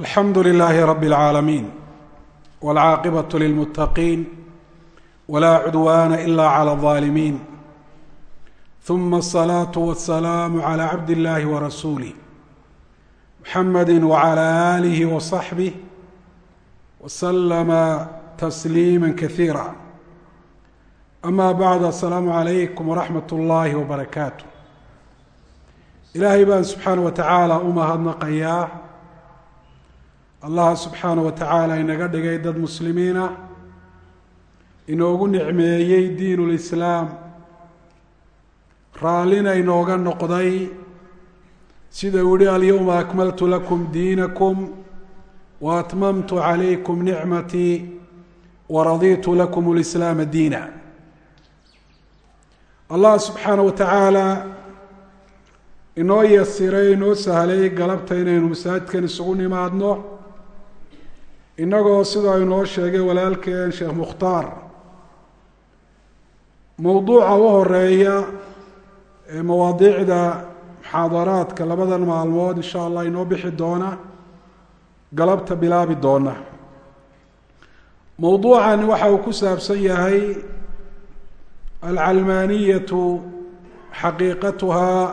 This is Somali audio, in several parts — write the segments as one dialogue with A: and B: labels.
A: alxamdu lilaahi rabi اlcaalamiin wاlcaaqibaة lilmuttaqiin wlaa cudwaana ila clى الظaalimiin ثuma الصlaaة wالsalaam عlى cabd اllahi warasuulih muxamadi wعlى آlih وصaxbih wslama tasliima kasiira ama bacd asalaamu calaykum waraxmat اllahi wbarakaatu ilaahay baan subxaana wa tacaala u mahadnaqayaa allaha subxaana wa tacaala inaga dhigay dad muslimiina inoogu nicmeeyey diin lislaam raallina inooga noqday sida uu yihi alyowma akmaltu lakum diinakum wa atmamtu calaykum nicmatii waraditu lakum lislaama diina. Allah subxaana wa tacaala inoo yasiray inoo sahlay galabta inaynu masaajidkan isugu nimaadno innagoo sidoo inoo sheegay walaalkeen sheekh mukhtaar mowduuca u horreeya ee mawaadiicda muxaadaraadka labadan maalmood insha allah inoo bixi doona galabta bilaabi doona. Mowduucani waxa uu ku saabsan yahay alcalmaaniyatu xaqiiqatuhaa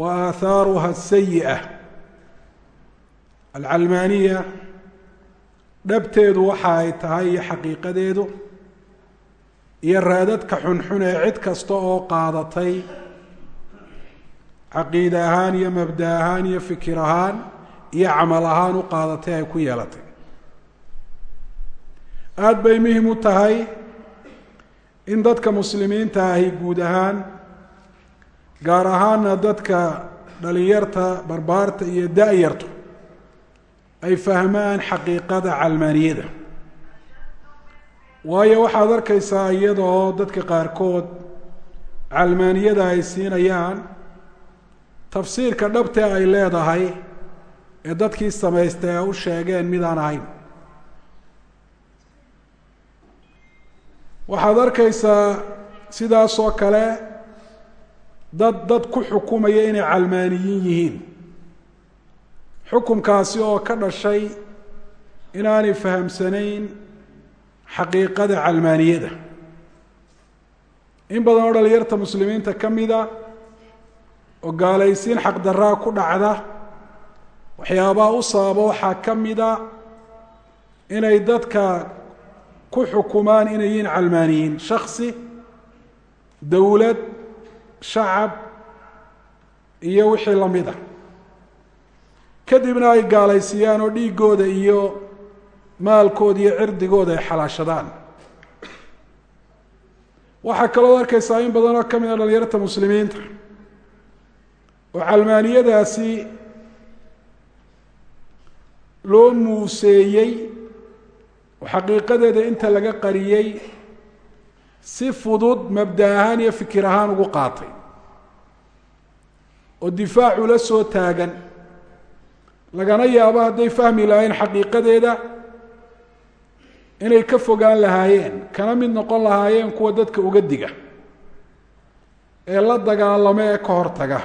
A: wa aahaaruha asayi'a alcalmaaniya dhabteedu waxa ay tahay iyo xaqiiqadeedu iyo raadadka xunxun ee cid kasta oo qaadatay caqiide ahaan iyo mabda ahaan iyo fikir ahaan iyo camal ahaan u qaadatay ay ku yeelatay. Aada bay muhiim u tahay in dadka muslimiinta ahi guud ahaan gaar ahaana dadka dhalinyarta barbaarta iyo da-yartu ay fahmaan xaqiiqada calmaaniyada. Waayo waxaad arkaysaa iyadoo dadka qaarkood calmaaniyada ay siinayaan tafsiirka dhabte ay leedahay ee dadkii samaystay ay u sheegeen midaan ahayn. Waxaad arkaysaa sidaasoo kale dad dad ku xukumaya inay calmaaniyiin yihiin xukumkaasi oo ka dhashay inaanay fahamsanayn xaqiiqada calmaaniyada. In badan oo dhalinyarta muslimiinta ka mida oo gaalaysiin xaqdaraa ku dhacda waxyaabaha u sababa waxaa ka mida inay dadka ku xukumaan inay yihiin calmaaniyiin. Shaksi dowlad shacab iyo wixii la mid a kadibna ay gaalaysiiyaan oo dhiigooda iyo maalkooda iyo cirdigooda ay xalaashadaan. Waxaa kaloo arkaysaa in badan oo ka mid a dhalinyarta muslimiinta oo calmaaniyadaasi loo muuseeyey oo xaqiiqadeeda inta laga qariyey si fudud mabda ahaan iyo fikir ahaan ugu qaatay oo difaacu la soo taagan lagana yaabo hadday fahmi lahayn xaqiiqadeeda inay ka fogaan lahaayeen kana mid noqon lahaayeen kuwa dadka uga diga ee la dagaalamo ee ka hortaga.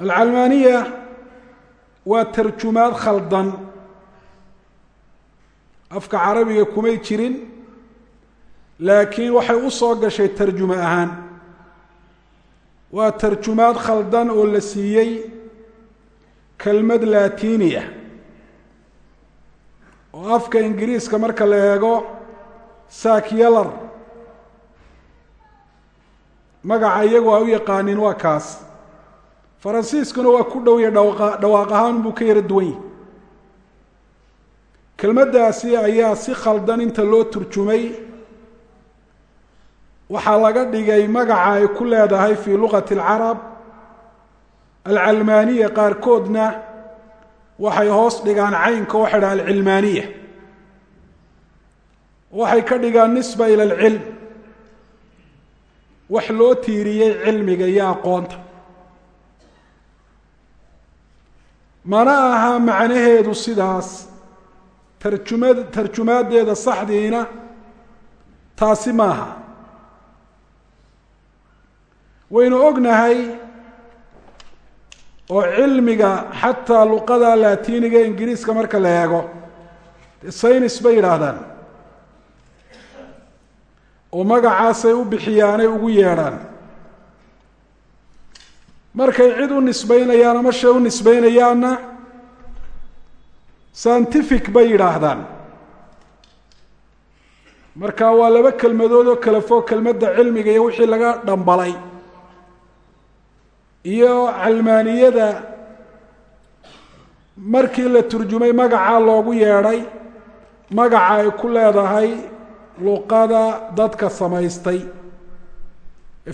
A: Alcalmaaniya waa tarjumaad khaldan. Afka carabiga kumay jirin laakiin waxay u soo gashay tarjumo ahaan. Waa tarjumaad khaldan oo la siiyey kelmad latiniya oo afka ingiriiska marka la eego sakyelar magaca iyagu ay u yaqaanin waa kaas. Faransiiskuna waa ku dhowya dhawa dhawaaq ahaan buu ka yaro duwan yahi kelmaddaasi ayaa si khaldan inta loo turjumay. Waxaa laga dhigay magaca ay ku leedahay fii luqati alcarab alcalmaaniya qaarkoodna waxay hoos dhigaan caynka waxay dhaha alcilmaaniya. Waxay ka dhigaan nisba ila alcilm. Wax loo tiiriyey cilmiga iyo aqoonta. Mana aha macnaheedu sidaas. Tarjumad tarjumaaddeeda saxdiina taasi maaha. Waynu ognahay oo cilmiga xataa luqada laatiiniga ingiriiska marka la eego saynis bay yidhaahdaan. Oo magacaasay u bixiyaanay ugu yeedhaan. Markay cid u nisbaynayaan ama shay u nisbaynayaanna scientific bay yidhaahdaan. Marka waa laba kelmadood oo kala fog kelmadda cilmiga iyo wixii laga dhambalay iyo calmaaniyada markii la turjumay magacaa loogu yeedhay magaca ay ku leedahay luqada dadka samaystay.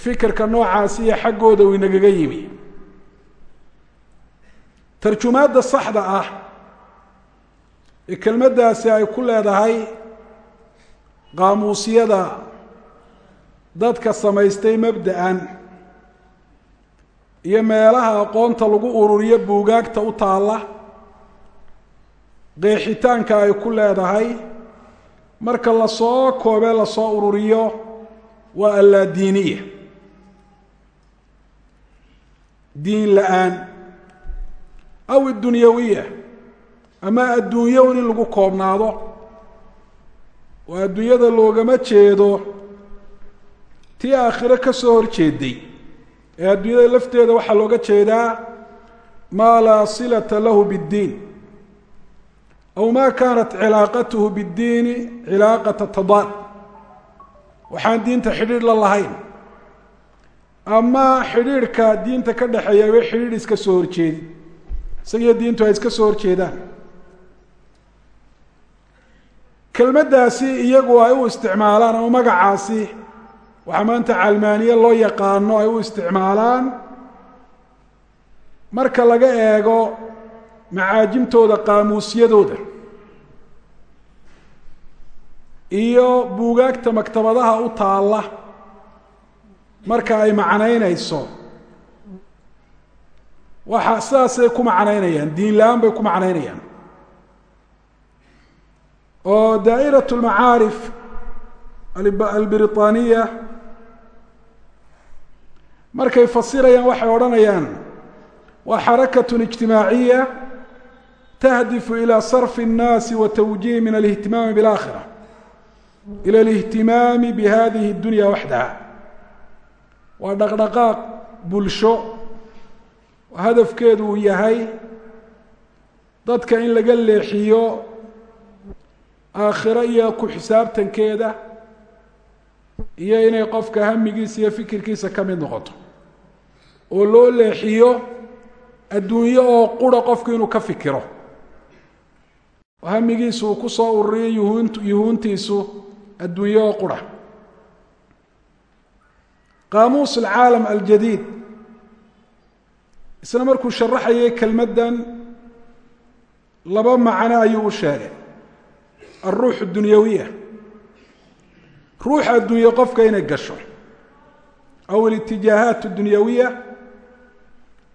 A: Fikirka noocaasi iyo xaggooda uu inagaga yimi. Tarjumaadda saxda ah ee kelmaddaasi ay ku leedahay qaamuusyada dadka samaystay mabda-an iyo meelaha aqoonta lagu ururiyo buugaagta u taalla qeexitaanka ay ku leedahay marka la soo koobee la soo ururiyo waa allaadiiniya diin la'aan. Aw iddunyawiya. Ama adduunyo un in lagu koobnaado. Oo adduunyada loogama jeedo. Tii aakhiro ka soo horjeeday ee adduunyada lafteeda waxaa looga jeedaa maa laa silata lahu biddiin aw ma kaanat cilaaqatuhu biddiini cilaaqata tadaad waxaan diinta xidhiidh la lahayn ama xidhiidhka diinta ka dhexeeya ba xidhiidh iska soo horjeedi isagiyo diintu ay iska soo horjeedaan kelmaddaasi iyagu ay u isticmaalaan ama magacaasi waxaa maanta calmaaniye loo yaqaano ay u isticmaalaan. Marka laga eego macaajimtooda qaamuusyadooda iyo buugaagta maktabadaha u taalla marka ay macnaynayso waxa sidaasay ku macnaynayaan diin la'aan bay ku macnaynayaan. Oo daa'irat lmacaarif albritaniya markay fasirayaan waxay odhanayaan waa xarakatun ijtimaaciya tahdifu ilى sarfi الnaasi wa twjiih min alihtimaami biاlaakhira ilى alihtimaami bihadihi اdunya waxdaha waa dhaqdhaqaaq bulsho hadafkeedu uu yahay dadka in laga leexiyo aakhiro iyo ku xisaabtankeeda iyo inay qofka hamigiisa iyo fikirkiisa ka mid noqoto oo loo leexiyo adduunyo oo qura qofku inuu ka fikiro. Hamigiisu uu ku soo ururiyey yuhuuntiisu adduunyo oo qura. Qaamuus alcaalam aljadiid. Isna markuu sharaxayay kelmaddan laba macno ayuu u sheegay. Alruux dunyawiya. Ruuxa adduunye qofka inay gasho. Aw alitijaahaat اdunyawiya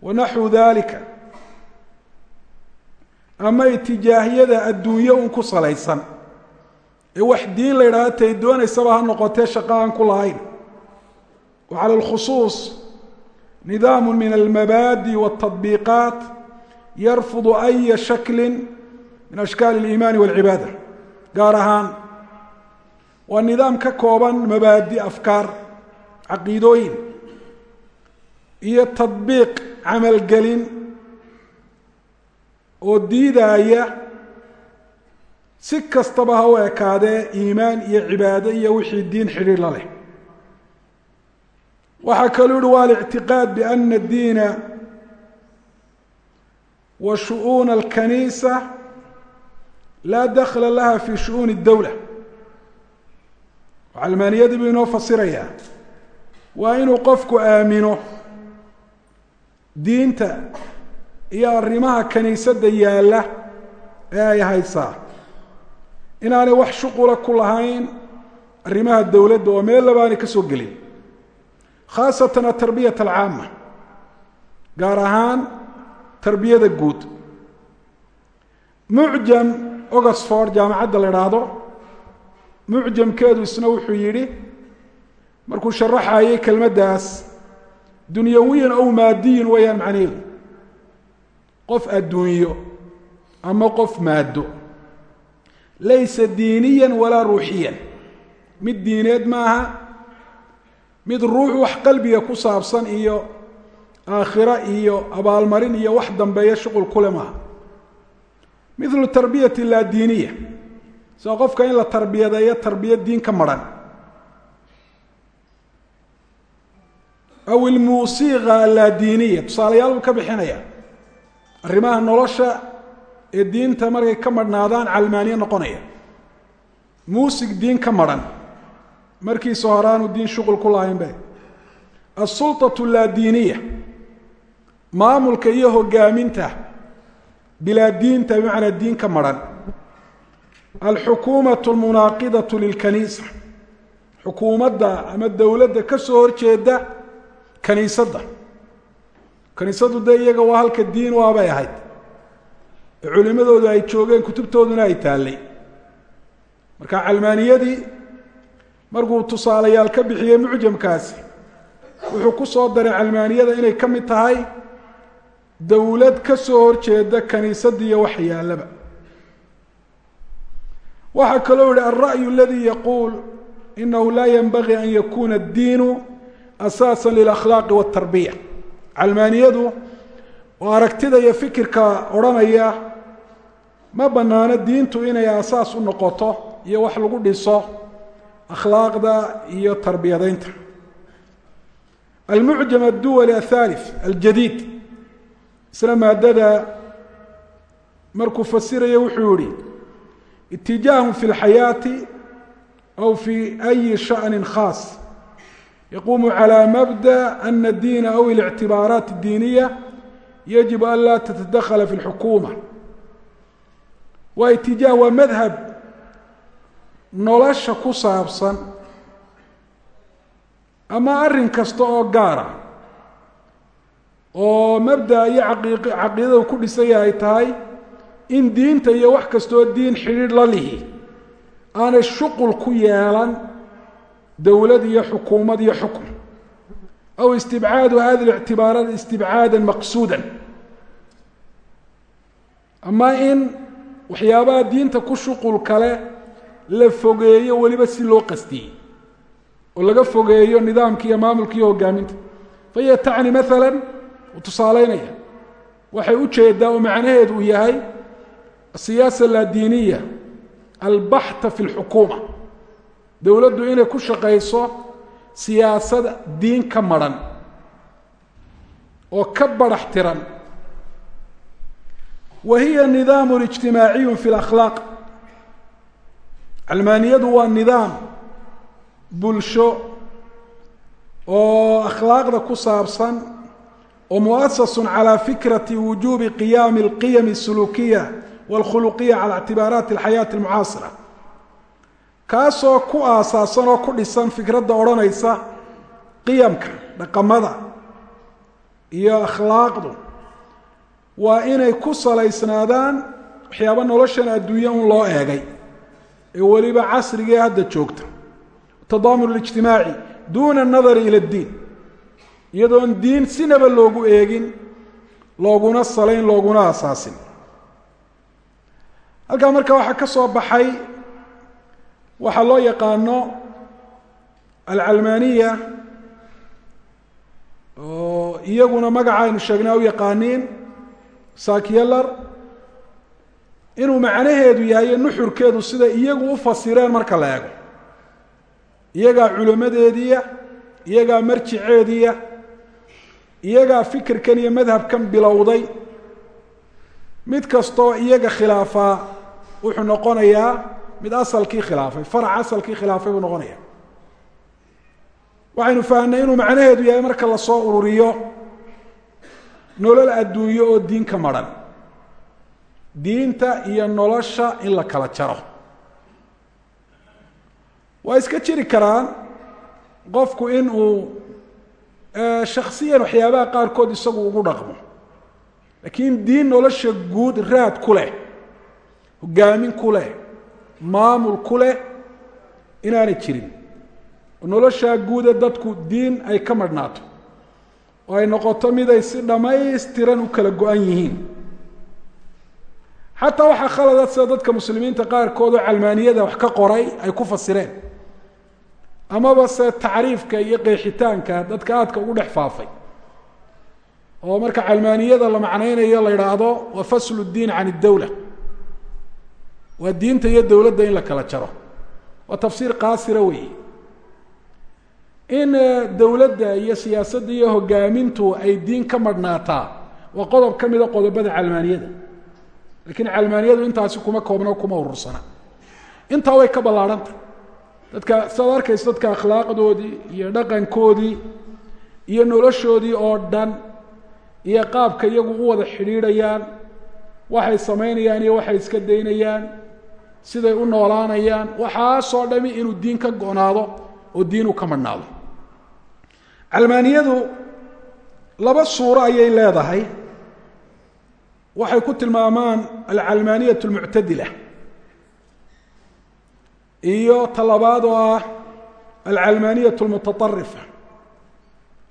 A: wa naxwu dalika ama itijaahiyada adduunye un ku salaysan ee wax diin la yidhahdo tay doonaysaba ha noqotee shaqo aan ku lahayn wa cala اlkhusuus nidaamu min almabaadi wاltaطbiiqaat yarfudu aya shakli min ashkaali اliimaani wاlcibaada gaar ahaan waa nidaam ka kooban mabaadi afkaar caqiidooyin iyo tadbiiq camalgelin oo diidaaya si kastaba ha u ekaadee iimaan iyo cibaado iyo wixii diin xidhiir la leh. Waxaa kaluu yihi waa alictiqaad biana diina wa shu'uuna alkaniisa laa dakla laha fi shu'uuni اdowla calmaaniyadii buu inoo fasirayaa waa inuu qofku aamino diinta iyo arrimaha kaniisadda yaalla ee ay haysaa. Inaanay wax shuqula ku lahayn arrimaha dowladda oo meel labaanay ka soo gelin. Khaasatan atarbiyat alcaama gaar ahaan tarbiyada guud. Mucjam oxford jaamacadda la idhaahdo mucjamkeedu isna wuxuu yidhi markuu sharaxayay kelmaddaas dunyawiyan ow maadiyin weeyaan macnaheedu qof adduunyo ama qof maado laysa diiniyan walaa ruuxiyan. Mid diineed maaha mid ruux wax qalbiga ku saabsan iyo aakhiro iyo abaalmarin iyo wax dambeeya shuqul kule maaha. Milu tarbiyati laa diiniya. Sida qofka in la tarbiyadeeyo tarbiya diin ka maran aw ilmuusiqa laa diiniya tusaalayaal buu ka bixinaya arrimaha nolosha ee diinta markay ka madhnaadaan calmaaniye noqonaya muusig diin ka maran markiisa hore aanu diin shuqul ku lahaynbe asulطaة laa diiniya maamulka iyo hogaaminta bilaa diinta bimacnaa diin ka maran alxukuumaة اlmunaaqidaة lilkaniisa xukuumadda ama dowladda ka soo horjeeda kaniisadda. Kaniisaddu dee iyaga waa halka diin u abay ahayd. Ee culimadoodu ay joogeen kutubtooduna ay taallay. Marka calmaaniyadii markuu tusaalayaal ka bixiyey mucjamkaasi wuxuu ku soo daray calmaaniyada inay ka mid tahay dowlad ka soo horjeeda kaniisadda iyo wax yaallaba waxaa kaloo yihi alra'yu aladi yaquul inahu laa yanbagii an yakuna addiinu asaasa lilakhlaaqi waltarbiya calmaaniyadu oo aragtida iyo fikirka odhanaya ma bannaano diintu inay asaas u noqoto iyo wax lagu dhiso akhlaaqda iyo tarbiyadaynta. Almucjam adduwali athalith aljadiid. Isla maadada markuu fasiraya wuxuu yihi itijaahum fi lxayaati aw fi ayi shaأni khaas yaquumu calى mabda ana diina aw اlictibaaraat اdiiniya yajib an laa tatadakla fi اlxukuma waa itijaah waa madhab nolosha ku saabsan ama arrin kasta oo gaara oo mabda iyo caqiidadu ku dhisaya ay tahay in diinta iyo wax kastaoo diin xidhiidh la lihi aanay shuqul ku yeelan dowlad iyo xukuumad iyo xukm. Aw istibcaadu hadi اlictibaaraat istibcaada maqsuuda ama in waxyaabaha diinta ku shuqul kale la fogeeyo weliba si loo qastiyey oo laga fogeeyo nidaamka iyo maamulka iyo hogaaminta fahiya tacni maala u tusaaleynaya waxay u jeedaa oo macnaheedu uu yahay asiyaasa laadiiniya albaxta fi lxukuuma dowladdu inay ku shaqayso siyaasad diin ka maran oo ka barax tiran. Wa hiya nidaamu ijtimaaciyu fi lakhlaaq calmaaniyadu waa nidaam bulsho oo akhlaaqda ku saabsan oo muasasun calaa fikrati wujuubi qiyaami alqiyam asuluukiya wاlkhuluqiya cala ictibaaraati alxayaati almucaasira kaasoo ku aasaasan oo ku dhisan fikradda odhanaysa qiyamka dhaqamada iyo akhlaaqdu waa inay ku salaysnaadaan waxyaaba noloshan adduunya un loo eegay. Ee weliba casrigii hadda joogta. Tadaamun alijtimaaci duuna anadari ila addiin iyadoon diin sinaba loogu eegin looguna salayn looguna aasaasin. Halkaa marka waxaa ka soo baxay waxaa loo yaqaano alcalmaaniya oo iyaguna magaca aynu sheegnay u yaqaaniin sakyelar inuu macnaheedu yahay nuxurkeedu sida iyagu u fasireen marka la eego. Iyagaa culimadeediya iyagaa marjiceediya iyagaa fikirkan iyo madhabkan bilowday. Mid kastoo iyaga khilaafaa wuxuu noqonayaa mid asalkii khilaafay farac asalkii khilaafay buu noqonaya. Waxaynu fahnay inuu macnaheedu yahay marka la soo ururiyo nolol adduunyo oo diin ka maran. Diinta iyo nolosha in la kala jaro. Waa iska jiri karaan qofku in uu shaksiyan waxyaabaha qaarkood isagu ugu dhaqmo. Laakiin diin nolosha guud raad ku leh hogaamin ku leh maamul ku leh inaanay jirin. Noloshaa guude dadku diin ay ka madhnaato. Oo ay noqoto mid ay si dhammaystiran u kala go-an yihiin. Xataa waxaa khalada sida dadka muslimiinta qaarkood oo calmaaniyada wax ka qoray ay ku fasireen. Amaba se tacriifka iyo qeexitaanka dadka aadka ugu dhex faafay. Oo marka calmaaniyada la macnaynayo la yidhaahdo wa faslu diin can اdawla waa diinta iyo dowladda in la kala jaro. Waa tafsiir qaasira weeye. In dowladda iyo siyaasadda iyo hogaamintu ay diin ka madhnaataa waa qodob ka mida qodobada calmaaniyada. Lakiin calmaaniyadu intaasi kuma koobna kuma urursana. Intaa way ka ballaarhantah dadka sidaad arkaysa dadka akhlaaqdoodii iyo dhaqankoodii iyo noloshoodii oo dhan iyo qaabka iyagu u wada xidhiidhayaan waxay samaynayaan iyo waxay iska daynayaan siday u noolaanayaan waxaasoo dhami inuu diin ka go-naado oo diin u ka madhnaado calmaaniyadu laba suuro ayay leedahay. Waxay ku tilmaamaan alcalmaaniyat almuctadila. Iyo talabaad oo ah alcalmaaniyat almutaarifa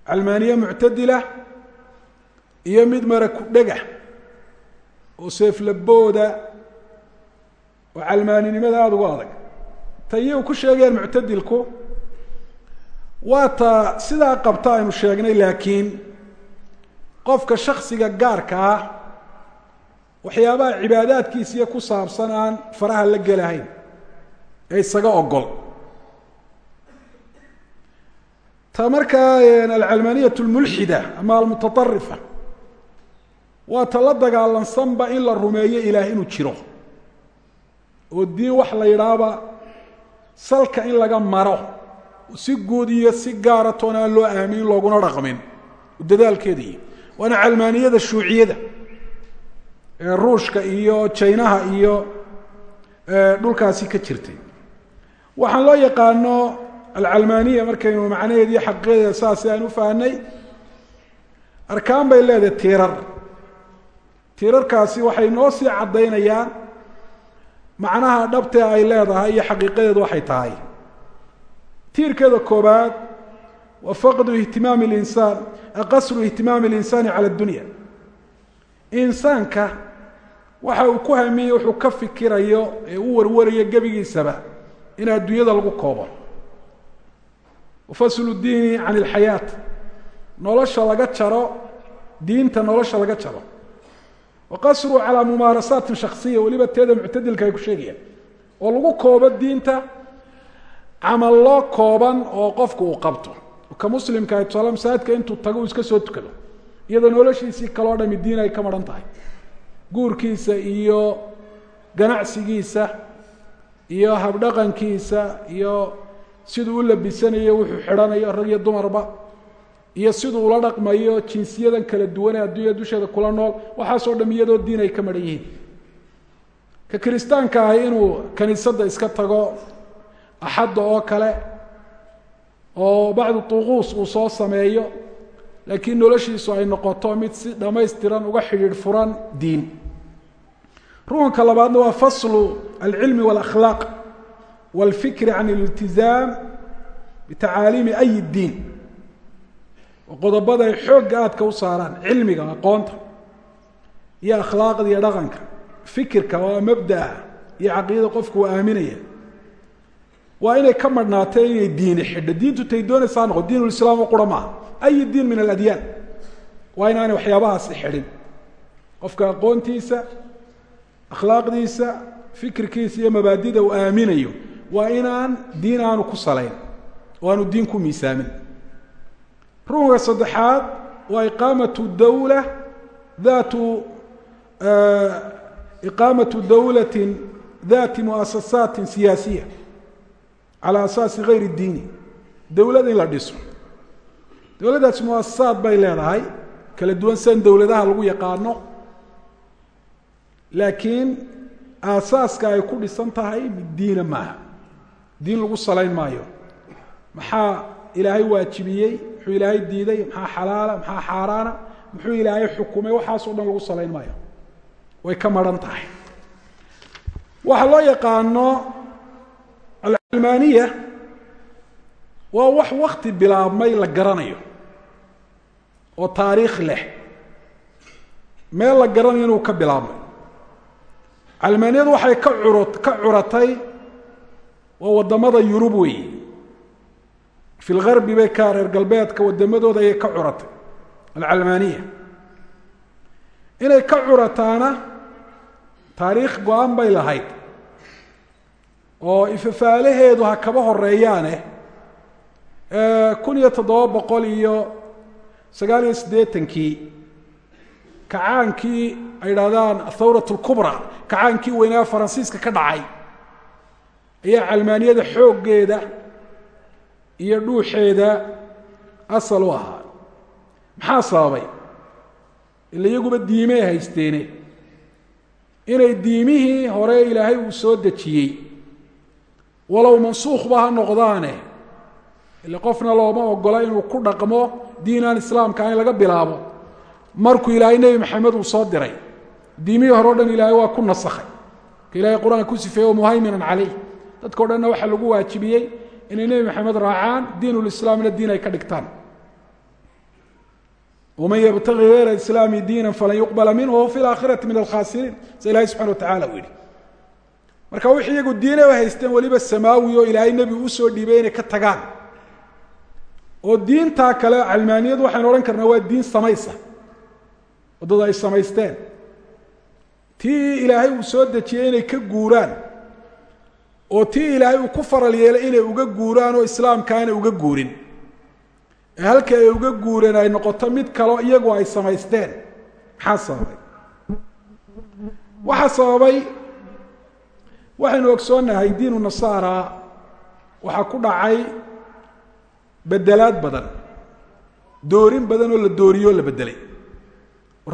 A: calmaaniye muctadila iyo mid mara ku dhega oo seeflabooda oo calmaaninimada aada ugu adag. Ta iyagu ku sheegayaan muctadilku waa ta sidaa qabta aynu sheegnay laakiin qofka shaksiga gaarka ah waxyaabaha cibaadaadkiisiiyo ku saabsan aan faraha la gelahayn ee isaga ogol ta markaa alcalmaaniyat lmulxida ama almutaarifa waa ta la dagaalansanba in la rumeeyo ilaah inuu jiro oo diin wax la yidhaahba salka in laga maro si guud iyo si gaara toon aan loo aaminin looguna dhaqmin. Dadaalkeedii waana calmaaniyada shuuciyada ee ruushka iyo jaynaha iyo dhulkaasi ka jirtay. Waxaan loo yaqaano alcalmaaniya markaynu macnaheed iyo xaqiiqadeeda saasi aan u fahnay arkaan bay leedahay tiirar. Tiirarkaasi waxay noo sii caddaynayaan macnaha dhabtee ay leedahay iyo xaqiiqadeedu waxay tahay. Tiirkeeda koowaad wa faqdu ihtimaami linsaan qasru ihtimaami اlinsaani cala dunya insaanka waxa uu ku hamiyey wuxuu ka fikirayo ee u warwarayo gebigiisaba in adduunyada lagu koobo. Wafaslu diini can ilxayaat nolosha laga jaro diinta nolosha laga jaro waqasru calaa mumaarasaatin shaksiya weliba teeda muctadilka ay ku sheegayaan oo lagu koobo diinta camallo kooban oo qofku uu qabto ka muslimka tusaale masaajidka intuu tago uu iska soo tukado iyadoo noloshiisii kaloo dhami diin ay ka maran tahay guurkiisa iyo ganacsigiisa iyo habdhaqankiisa iyo siduu u labisanayo wuxuu xidhanayo rag iyo dumarba iyo siduu ula dhaqmayo jinsiyadan kala duwane adduunya dusheeda kula nool waxaasoo dham iyadoo diin ay ka maran yihiin. Ka kiristaanka ah inuu kaniisadda iska tago axadda oo kale oo bacdu tuquus uu soo sameeyo laakiin noloshiisu ay noqoto mid si dhammaystiran uga xidhiidh furan diin. Rukunka labaadna waa faslu alcilmi wاlakhlaaq wاlfikri can iltizaam bitacaaliimi ayi diin qodobada ay xoogga aadka u saaraan cilmiga aqoonta iyo akhlaaqda iyo dhaqanka fikirka oo mabdaa iyo caqiidada qofku uu aaminaya. Waa inay ka madhnaatee inay diini xidho. Diintu tay doonaysaa noqo diin ulislaam oo qura maaha ay diin min aladyaan waa inaanay waxyaabahaasi xidhin. Qofka aqoontiisa akhlaaqdiisa fikirkiisa iyo mabaadida uu aaminayo waa inaan diin aanu ku salayn oo aanu diin ku miisaamin rukunka saddexaad waa iqaamatu dawla daatu iqaamatu dawlatin dati muasasaatin siyaasiya calى asaasi gayr اdiini dowlad in la dhiso. Dowladdaasi muasasaad bay leedahay. Kala duwan sidan dowladaha lagu yaqaano. Laakiin aasaaska ay ku dhisan tahay mid diina maaha. Diin lagu salayn maayo. Maxaa ilaahay waajibiyey muxuu ilaahay diiday maxaa xalaala maxaa xaaraana? Muxuu ilaahay xukumay? Waxaasoo dhan lagu salayn maayo. Way ka maran tahay. Waxa loo yaqaano alcalmaaniya waa wax wakti bilaabmay la garanayo oo taariikh leh. Meel la garanayo inuu ka bilaabmay. Calmaaniyadu waxay ka curo ka curatay waa waddamada yurub weeye fi lgarbi bay ka reer galbeedka wadamadooda ayay ka curatay alcalmaaniya inay ka curataana taariikh go'aan bay lahayd oo ifafaalaheedu ha kaba horeeyaane kun iyo toddoba boqol iyo sagaal iyo siddeetankii kacaankii ay idhahdaan athawrat lkubra kacaankii weynaa faransiiska ka dhacay ayaa calmaaniyada xooggeeda iyo dhuuxeeda asal u ahaa. Maxaa sababay? Ila iyaguba diimey haysteene. Inay diimihii hore ilaahay uu soo dejiyey. Walow mansuukhba ha noqdaane. Ile qofna looma ogola inuu ku dhaqmo diin aan islaamka ahayn laga bilaabo. Markuu ilaahay nebi maxamed uu soo diray diimihii hore o dhan ilaahay waa ku nasakhay. Ka ilahay qur'aanka ku sifeeye muhayminan caleyh. Dadka o dhanna waxaa lagu waajibiyey inay nebi maxamed raacaan diinulislaamna diin ay ka dhigtaan. Waman ybtagi gayra islaami diina falan yuqbala minhu wahuwa fi laakhirati min alkhasiriin sa ilahay subxana watacala uu yihi marka wixii iyagu diinay u haysteen weliba samaawi oo ilaahay nebi u soo dhiibay inay ka tagaan. Oo diintaa kale calmaaniyadu waxaynu odhan karnaa waa diin samaysa. Waddada ay samaysteen. Tii ilaahay uu soo dejiyey inay ka guuraan oo tii ilaahay uu ku faral yeelay inay uga guuraan oo islaamka aanay uga guurin. Ee halkii ay uga guureen ay noqoto mid kaleo iyagu ay samaysteen. Maxaa sababay? Waxaa sababay waxaynu ogsoonnahay diinu nasaara waxaa ku dhacay bedelaad badan. Doorin badan oo la dooriyoo la bedelay.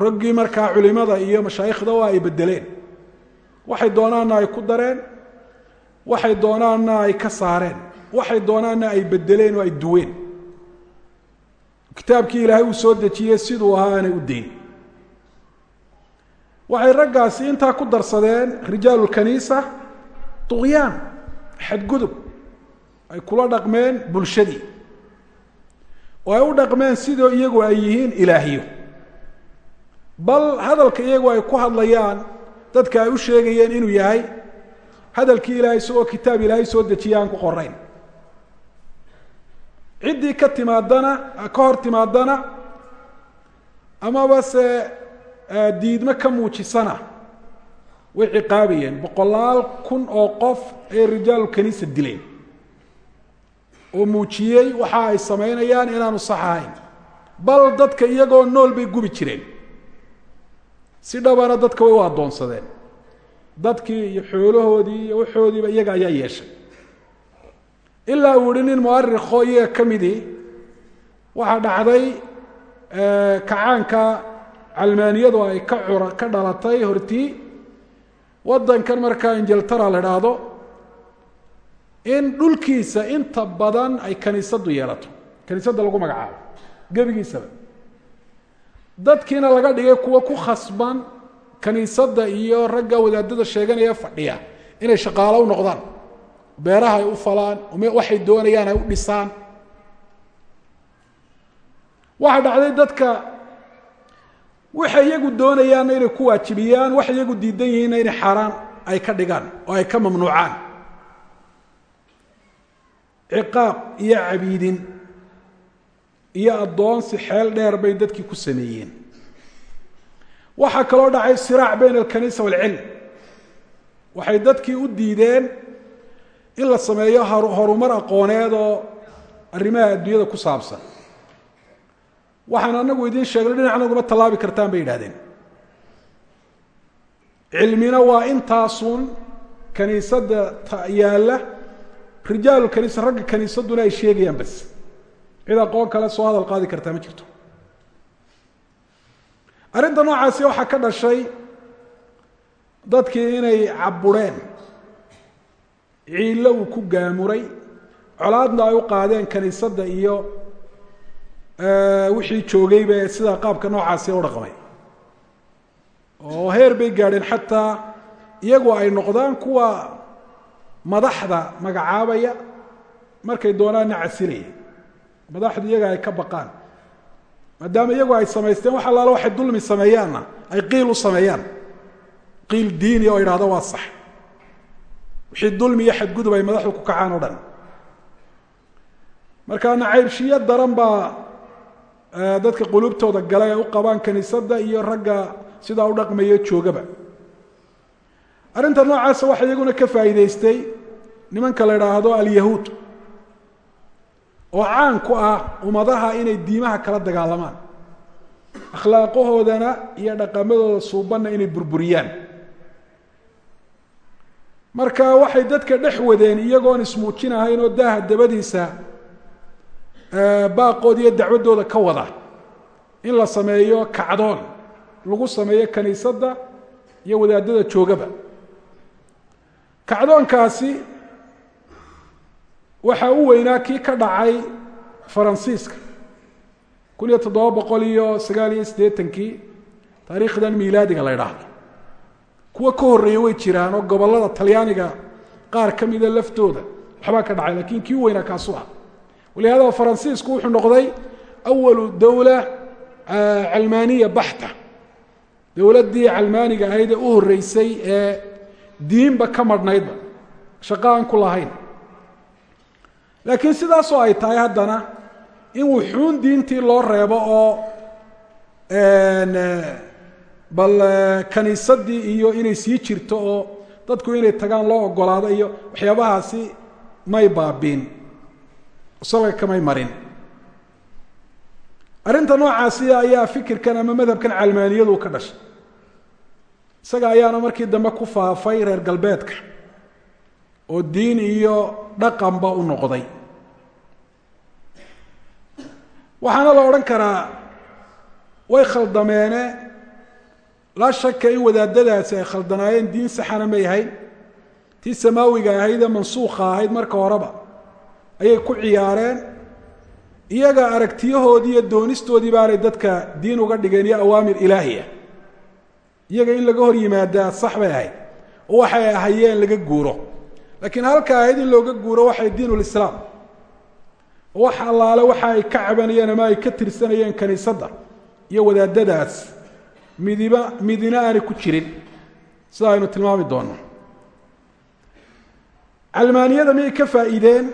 A: Raggii markaa culimada iyo mashaayikhda waa ay bedeleen. Waxay doonaanna ay ku dareen waxay doonaanna ay ka saareen. Waxay doonaanna ay bedeleen oo ay duween. Kitaabkii ilaahay uu soo dejiyey siduu ahaa aanay u dayn waxay raggaasi intaa ku darsadeen rijaalu lkaniisa xadgudub. Ay kula dhaqmeen bulshadii. Oo ay u dhaqmeen sidoo iyagu ay yihiin ilaahyo bal hadalka iyagu ay ku hadlayaan dadka ay u sheegayeen inuu yahay hadalkii ilaahay isagoo kitaab ilaahay soo dejiya aan ku qorayn. Ciddii ka timaadana ka hor timaadana amaba se diidmo ka muujisana way ciqaabayeen boqolaal kun oo qof ayay rijaalu kaniisa dileen. Oo muujiyey waxa ay samaynayaan inaanu sax ahayn. Bal dadka iyagoo nool bay gubi jireen. Si dhabana dadka way u addoonsadeen dadkii iyo xoolahoodii iyo waxoodiiba iyaga ayaa yeeshay. Ilaa uu yihi nin muarikho iyaga ka midii waxaa dhacday kacaanka calmaaniyadu ay ka cura ka dhalatay hortii. Waddankan markaa injeltara la idhaahdo in dhulkiisa inta badan ay kaniisadu yeelato kaniisadda lagu magacaabo gebigiisaba. Dadkiina laga dhigay kuwa ku khasban kaniisadda iyo ragga wadaadada sheeganaya fadhiya inay shaqaalo u noqdaan. Beeraha ay u falaan waxay doonayaan ay u dhisaan. Waxaa dhacday dadka waxay iyagu doonayaanna inay ku waajibiyaan waxay iyagu diidan yihiinna inay xaaraan ay ka dhigaan oo ay ka mamnuucaan. Ciqaab iyo cabiidin iyo addoonsi xeel dheer bay dadkii ku sameeyeen waxaa kaloo dhacay siraac bayna alkaniisa waalcilm waxay dadkii u diideen in la sameeyo horumar aqooneed oo arrimaha adduunyada ku saabsan. Waxaan anagu idiin sheegnay dhinacna uguma tallaabi kartaan bay yidhahdeen cilmina waa intaasun kaniisadda yaalla rijaalu kaniisa ragga kaniisaduna ay sheegayaan bas. Cid aqoon kale soo hadal qaadi kartaa ma jirto arrinta noocaasi waxaa ka dhashay dadkii inay cabureen ciillo uu ku gaamuray. Colaadna ay u qaadeen kaniisadda iyo wixii joogayba ee sidaa qaabka noocaasi u dhaqmay. Oo heer bay gaadheen xataa iyagu ay noqdaan kuwa madaxda magacaabaya markay doonaanna casilaya madaxdu iyaga ay ka baqaan maadaama iyagu ay samaysteen wax allaala waxay dulmi sameeyaanna ay qiil u sameeyaan. Qiil diini oo idhahdo waa sax. Wixii dulmi iyo xadgudub ay madaxdu ku kacaan o dhan. Marka nacaybshiyo daran baa dadka qulubtooda gala ee u qabaan kiniisadda iyo ragga sidaa u dhaqmaya joogaba. Arrinta noocaasa waxa iyaguna ka faa'iidaystay nimanka la idhaahdo alyahuud oo caan ku ah ummadaha inay diimaha kala dagaalamaan. Akhlaaqahoodana iyo dhaqamadooda suubanna inay burburiyaan. Marka waxay dadka dhex wadeen iyagoon ismuujinahayn oo daaha dabadiisa baaqooda iyo dacwaddooda ka wada in la sameeyo kacdoon lagu sameeyo kiniisadda iyo wadaadada joogaba. Kacdoonkaasi waxaa u weynaa kii ka dhacay faransiiska. kun iyo toddoba boqol iyo sagaal iyo siddeetankii taariikhdan miilaadiga la ydhaahdo kuwa ka horreeya way jiraan oo gobollada talyaaniga qaar ka mida laftooda waxbaa ka dhacay lakiin kii weynaa kaasu ah. Walihaada faransiisku wuxuu noqday awalu dowla calmaaniya baxta. Dowladdii calmaaniga ahayd ee u horreysay ee diinba ka madhnaydba shaqo aan ku lahayn laakiin sidaasoo ay tahay haddana in wuxuun diintii loo reebo oo bal kaniisadii iyo inay sii jirto oo dadku inay tagaan loo ogolaado iyo waxyaabahaasi may baabiin salga kamay marin. Arrinta noocaasi ayaa fikirkan ama madhabkan calmaaniyadu ka dhashay. Isaga ayaana markii dambe ku faafay reer galbeedka oo diin iyo dhaqanba u noqday. Waxaana la odhan karaa way khaldameene laa shaka in wadaadadaasi ay khaldanaayeen diin saxana may ahayn tii samaawiga ahayd ee mansuukha ahayd marka horeba ayay ku ciyaareen. Iyaga aragtiyahoodii iyo doonistoodii baanay dadka diin uga dhigeen iyo awaamir ilaahiya. Iyaga in laga hor yimaadaa sax bay ahayd oo waxay ahayeen laga guuro laakiin halka ahayd in looga guuro waxay diinulislaam oo wax allaale waxa ay ka cabanayeen ama ay ka tirsanayeen kiniisadda iyo wadaadadaas. Midiba midina aanay ku jirin. Sida aynu tilmaami doonno. Calmaaniyada miyay ka faa'iideen?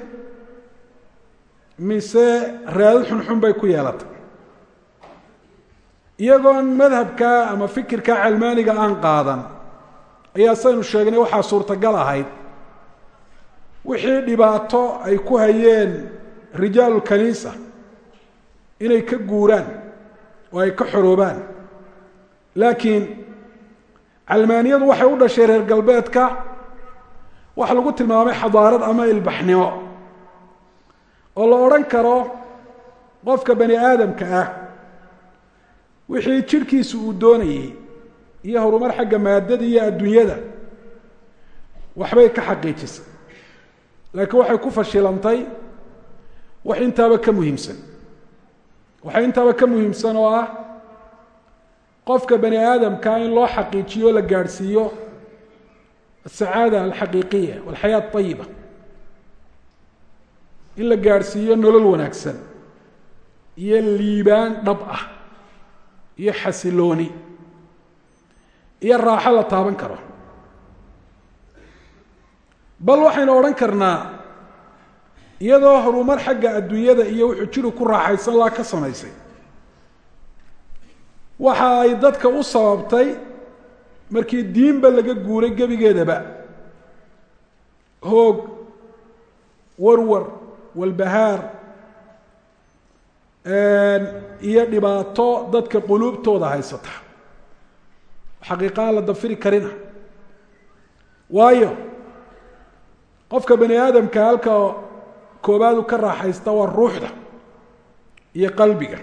A: Mise raadad xunxun bay ku yeelatay iyagoon madhabka ama fikirka calmaaniga aan qaadan ayaa saynu sheegnay waxaa suurtagal ahayd wixii dhibaato ay ku hayeen rijaalu kaniisa inay ka guuraan oo ay ka xoroobaan laakiin calmaaniyadu waxay u dhashay reer galbeedka waxa lagu tilmaamay xadaarad ama ilbaxnimo oo la odhan karo qofka bani aadamka ah. Wixii jidhkiisu uu doonayey iyo horumar xagga maadada iyo adduunyada waxbay ka xaqiijisay laakiin waxay ku fashilantay wax intaaba ka muhiimsan. Waxay intaaba ka muhiimsan oo ah qofka bani aadamkaa in loo xaqiijiyo o la gaadhsiiyo asacaada alxaqiiqiya walxayaa ayiba in la gaadhsiiyo nolol wanaagsan iyo liibaan dhab ah iyo xasilooni iyo raaxo la taaban karo bal waxaynu odhan karnaa iyadoo horumar xagga adduunyada iyo wuxuu jiru ku raaxaysan laa ka samaysay. Waxa ay dadka u sababtay markii diinba laga guuray gebigeedaba. Hoog warwar walbahaar iyo dhibaato dadka quluubtooda haysata. Xaqiiqaan la dafiri karina. Waayo qofka bani aadamka halka koobaadu ka raaxaysta waa ruuxda iyo qalbiga.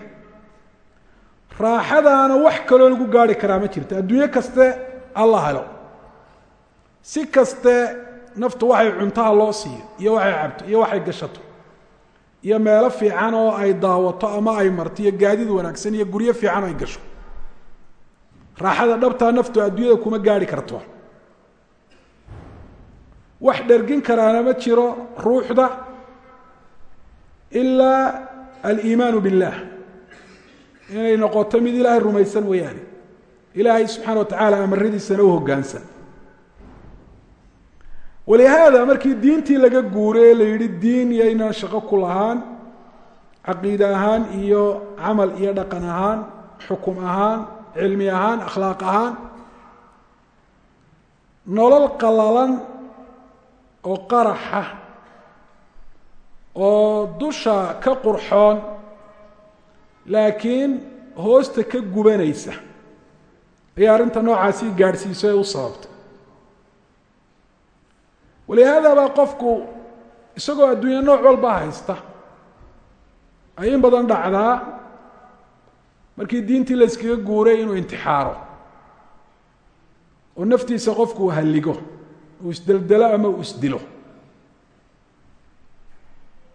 A: Raaxadaana wax kaloo lagu gaari karaa ma jirto. Adduunyo kaste alla helo. Si kaste naftu waxay cuntaha loo siiyo iyo waxay cabto iyo waxay gashato iyo meelo fiican oo ay daawato ama ay marto iyo gaadiid wanaagsan iyo guryo fiican ay gasho. Raaxada dhabtaa naftu adduunyada kuma gaari karto wax dhergin karaana ma jiro ruuxda ilaa aliimaanu biاllah inay noqoto mid ilaahay rumaysan mooyaane ilaahay subxaana watacaala amaradiisana u hoggaansan. Walihaada markii diintii laga guuray ee la yidhi diin yaynaan shaqo ku lahaan caqiide ahaan iyo camal iyo dhaqan ahaan xukum ahaan cilmi ahaan akhlaaq ahaan nolol qalalan oo qaraxa oo dusha ka qurxoon laakiin hoosta ka gubanaysa. Ayaa arrinta noocaasi gaadhsiiso ee u sababtay. Walihaada baa qofku isagoo adduunya nooc walba haysta. Ay in badan dhacdaa markii diintii la yskaga guuray inuu intixaaro. Oo naftiisa qofku halligo uu isdeldelo ama uu isdilo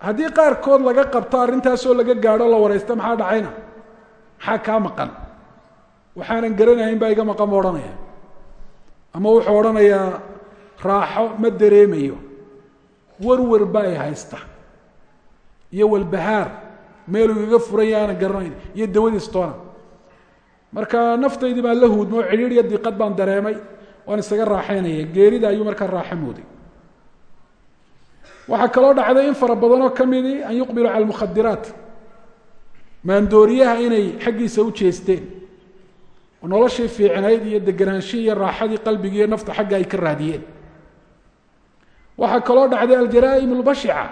A: haddii qaarkood laga qabto arrintaasoo laga gaadho la waraysta maxaa dhacayna? Maxaa kaa maqan? Waxaanan garanahayn baa iga maqan ma odhanaya ama wuxuu odhanayaa raaxo ma dareemayo. Warwar baa ay haysta. Iyo walbahaar meeluu igaga furanya aanan garanayn. Iyo dawadiis toona. Marka naftaydii baan la huudmo cidhiir iyo diiqad baan dareemay waan isaga raaxaynaya geerida ayuu markaa raaxo mooday. Waxaa kaloo dhacday in fara badanoo ka midii an yuqbilu cala almukhadiraat. Maandooriyaha inay xaggiisa u jeesteen. Oo noloshii fiicnayd iyo degenaanshihii iyo raaxadii qalbigii iyo nafta xagga ay ka raadiyeen. Waxaa kaloo dhacday aljaraa'im albashica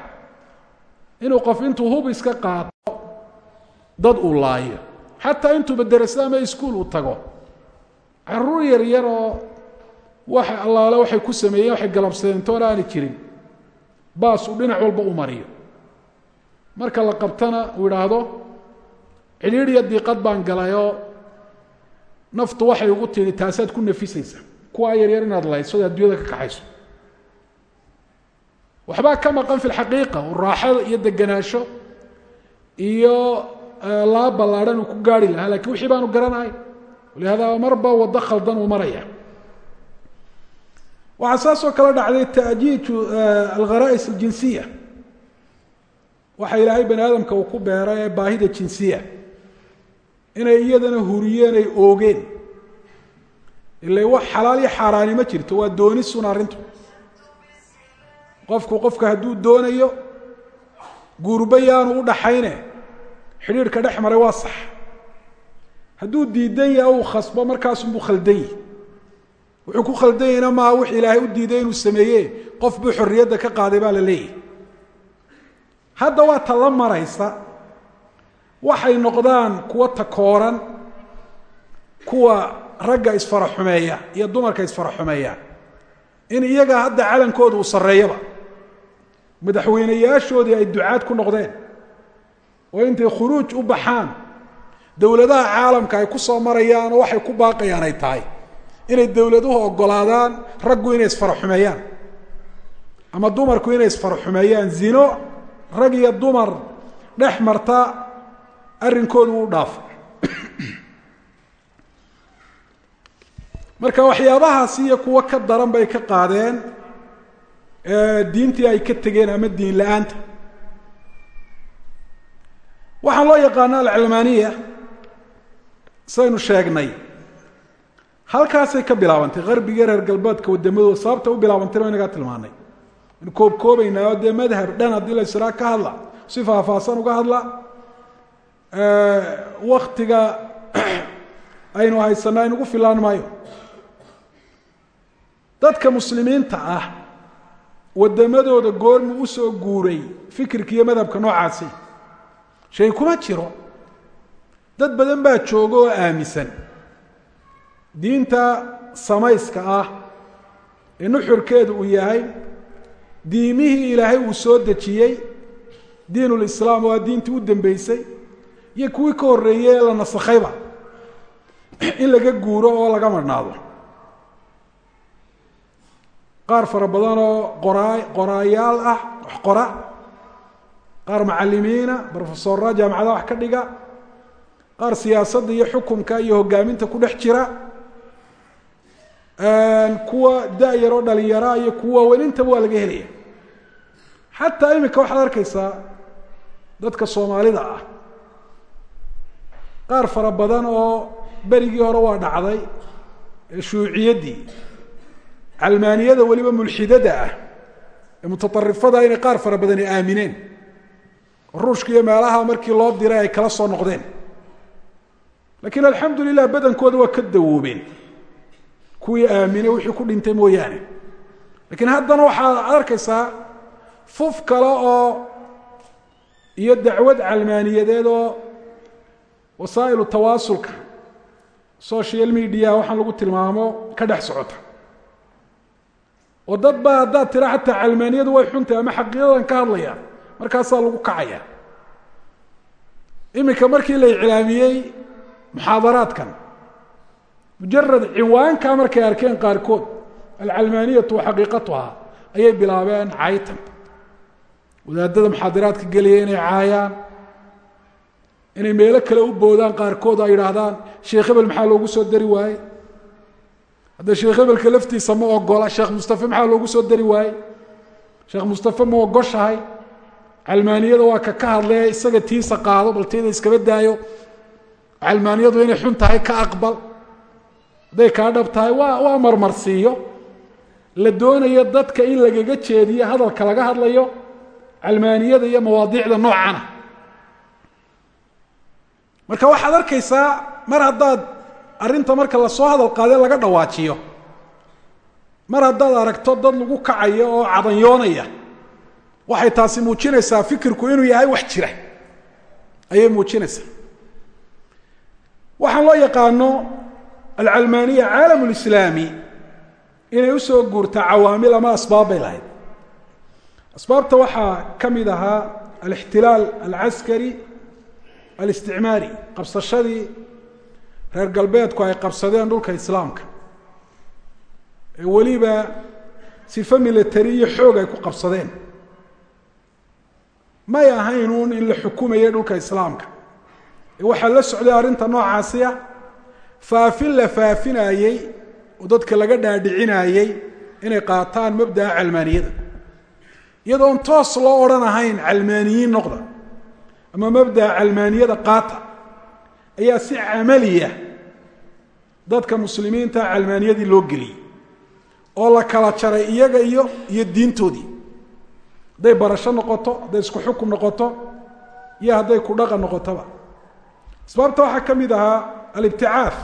A: inuu qof intuu hub iska qaato dad uu laayo. Xataa intuuba derasa ama iskuol uu tago. Caruur yar yar oo waxa allaale waxay ku sameeyeen waxay galabsadeen toona aanay jirin. Baas uu dhinac walba u mariyo. Marka la qabtana uu idhaahdo cidhiir iyo diiqad baan galayoo naftu waxay ugu tidhi taasaad ku nafisaysa. Kuwaa yaryar inaad laysood adduunyada ka kaxayso. Waxbaa ka maqan fi lxaqiiqa raaxada iyo degenaansho iyo laa ballaadhan uu ku gaari lahaa laakiin wixii baanu garanahay. Walihada marba waddo khaldan uu maraya waxaa saasoo kale dhacday ta'jiiju algharaa'is aljinsiya. Waxa ilaahay bani aadamka uu ku beeray ee baahida jinsiya. Inay iyadana huriyeen ay oogeen. Ila wax xalaal iyo xaaraani ma jirto waa doonisun arrintu. Qofku qofka hadduu doonayo guurba yaanu u dhaxayne. Xidhiidhka dhex maray waa sax. Hadduu diidan yaha uu khasbo markaasunbuu khaldan yihi wuxuu ku khaldan yahina maaha wix ilaahay u diiday inuu sameeye qof buu xorriyadda ka qaaday baa la leeyahy hadda waa ta la maraysa. Waxay noqdaan kuwa takooran kuwa ragga isfaraxumeeya iyo dumarka isfaraxumeeya. In iyaga hadda calankooda uu sarreeyaba. Madaxweynayaashoodii ay ducaad ku noqdeen. Oo intay khuruuj u baxaan. Dowladaha caalamka ay ku soo marayaan oo waxay ku baaqayaan ay tahay inay dowladuhu oggolaadaan raggu inay isfaraxumeeyaan ama dumarku inay isfaraxumeeyaan zino rag iyo dumar dhex marta arrinkoodu u dhaafa marka waxyaabahaasi iyo kuwo ka daran bay ka qaadeen diintii ay ka tegeen ama diin la'aanta. Waxaan loo yaqaana alcilmaaniya saynu sheegnay halkaasay ka bilaabantay qarbiga reer galbeedka wadamadooda sababta u bilaabantayna wa inagaa tilmaanay. Inu koob koobaynaa oo dee madhab dhan haddii la israa ka hadla si faahfaahsan uga hadla. Waktiga aynu haysanaa inugu filaan maayo. Dadka muslimiinta ah wadamadooda goormu u soo guuray fikirka iyo madhabka noocaasi. Shay kuma jiro. Dad badan baa jooga oo aaminsan diinta samayska ah ee nuxurkeedu uu yahay diimihii ilaahay uu soo dejiyey diinulislaam waa diintii u dambeysay iyo kuwii ka horreeyey ee la nasakhayba in laga guuro oo laga marhnaado qaar fara badan oo qoraa qoraayaal ah wax qora. Qaar macalimiina brofesorra jaamacadaha wax ka dhiga. Qaar siyaasadda iyo xukumka iyo hogaaminta ku dhex jira kuwa da-yar oo dhalinyaraa iyo kuwa waaweyn intaba waa laga helaya. Xataa iminka waxaad arkaysaa dadka soomaalida ah. Qaar fara badan oo berigii hore waa dhacday ee shuuciyaddii calmaaniyada weliba mulxidada ah ee mutaarifada inay qaar fara badani aamineen. Ruushka iyo meelaha markii loo diray ay kala soo noqdeen. Laakiin alxamdu lilah badankooda waa ka dawoobeen kuwii aaminay wixii ku dhintay mooyaane. Lakiin haddana waxaad arkaysaa fuf kale oo iyo dacwad calmaaniyadeed oo wasaa'ilu tawaasulka social media waxaan lagu tilmaamo ka dhex socota. Oo dad baa haddaad tira xataa calmaaniyadu way xuntahy ama xaqiiqadan ka hadlaya markaasaa lagu kacaya. Iminka markii la iclaamiyey muxaadaraadkan mujarad cinwaanka markay arkeen qaarkood alcalmaaniyatu wa xaqiiqatuha ayay bilaabeen caytan wadaadada muxaadaraadka gelaya inay caayaan inay meelo kale u boodaan qaarkood ay yidhaahdaan sheekh hebel maxaa loogu soo dari waaye hadda sheekh hebelka laftiisa ma ogola sheekh mustafe maxaa loogu soo dari waaye sheekh mustafe ma ogoshahay? Calmaaniyada waa ka ka hadlaya isaga tiisa qaado bal tiyada iskaba daayo. Calmaaniyadu inay xun tahay hadday kaa dhab tahay waa marmarsiiyo la doonayo dadka in lagaga jeediyo hadalka laga hadlayo calmaaniyada iyo mawaadiicda noocana. Marka waxaad arkaysaa mar haddaad arrinta marka la soo hadal qaadee laga dhawaajiyo. Mar haddaad aragto dad lagu kacayo oo cadanyoonaya waxay taasi muujinaysaa fikirku inuu yahay wax jira. Ayay muujinaysaa. Waxaan loo yaqaano alcalmaaniya caalam lislaami inay u soo guurtaa cawaamil ama asbaab bay lahayd. Asbaabta waxaa ka mid ahaa alixtilaal alcaskari alisticmaari qabsashadii reer galbeedku ay qabsadeen dhulka islaamka. Ee weliba sifo military iyo xoog ay ku qabsadeen. May ahaynuun in la xukumayay dhulka islaamka. Ee waxaa la socday arrinta noocaasi faafin la faafinaayey oo dadka laga dhaadhicinayey inay qaataan mabda'a calmaaniyada. Iyadoon toos loo odhan ahayn calmaaniyiin noqda. Ama mabda'a calmaaniyada qaata ayaa si camaliya dadka muslimiinta calmaaniyadii loo geliyey oo la kala jaray iyaga iyo iyo diintoodii. Hadday barasho noqoto hadday isku xukum noqoto iyo hadday ku dhaqan noqotoba asbaabta waxaa ka mid ahaa alibticaaf.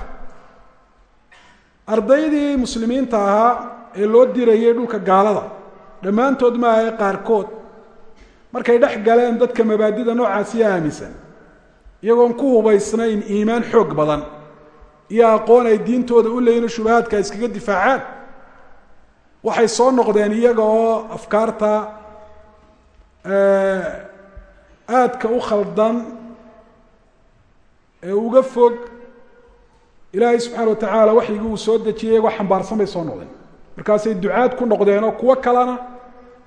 A: Ardaydii muslimiinta ahaa ee loo dirayay dhulka gaalada dhammaantood maahae qaarkood. Markay dhex galeen dadka mabaadida noocaasiya aaminsan iyagoon ku hubaysnayn iimaan xoog badan iyo aqoon ay diintooda u leeyihiin shubahaadka iskaga difaacaan. Waxay soo noqdeen iyaga oo afkaarta aadka u khaldan ee uga fog ilaahay subxaana wa tacaala waxyigii uu soo dejiyay iyagoo xambaarsan bay soo noqdeen. Markaasay ducaad ku noqdeen oo kuwo kalena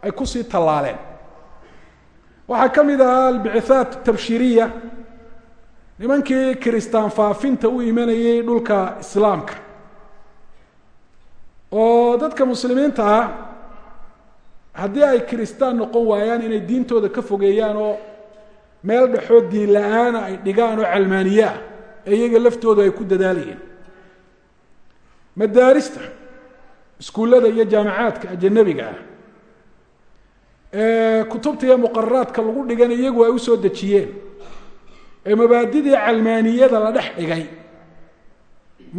A: ay ku sii tallaaleen. Waxaa ka mid ahaa albicithaat tabshiriya nimankii kiristaan faafinta u imanayay dhulka islaamka. Oo dadka muslimiinta ah haddii ay kiristaan noqon waayaan inay diintooda ka fogeeyaan oo meel dhexoo diin la'aana ay dhigaan oo calmaaniye ah ee iyaga laftoodu ay ku dadaalayeen. Madaarista iskuullada iyo jaamacaadka ajanabiga ah ee kutubta iyo muqararaadka lagu dhigan iyagu ay u soo dejiyeen ee mabaadidii calmaaniyada la dhex dhigay.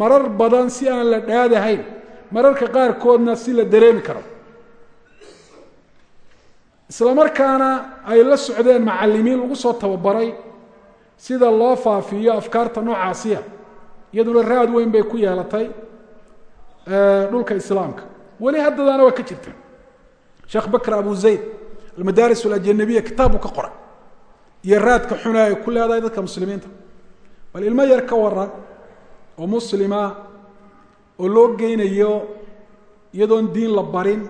A: Marar badan si aan la dhaadahayn mararka qaarkoodna si la dareemi karo. Isla markaana ay la socdeen macalimiin lagu soo tababaray sida loo faafiyo afkaarta noocaasiya iyaduna raad weyn bay ku yeelatay dhulka islaamka. Weli haddadaana waa ka jirta. Sheekh bakr abu zayd almadaaris alajanabiya kitaab buu ka qoray. Iyo raadka xuna ay ku leedahay dadka muslimiinta. Bal ilmo yar ka waran oo muslima oo loo geynayo iyadoon diin la barin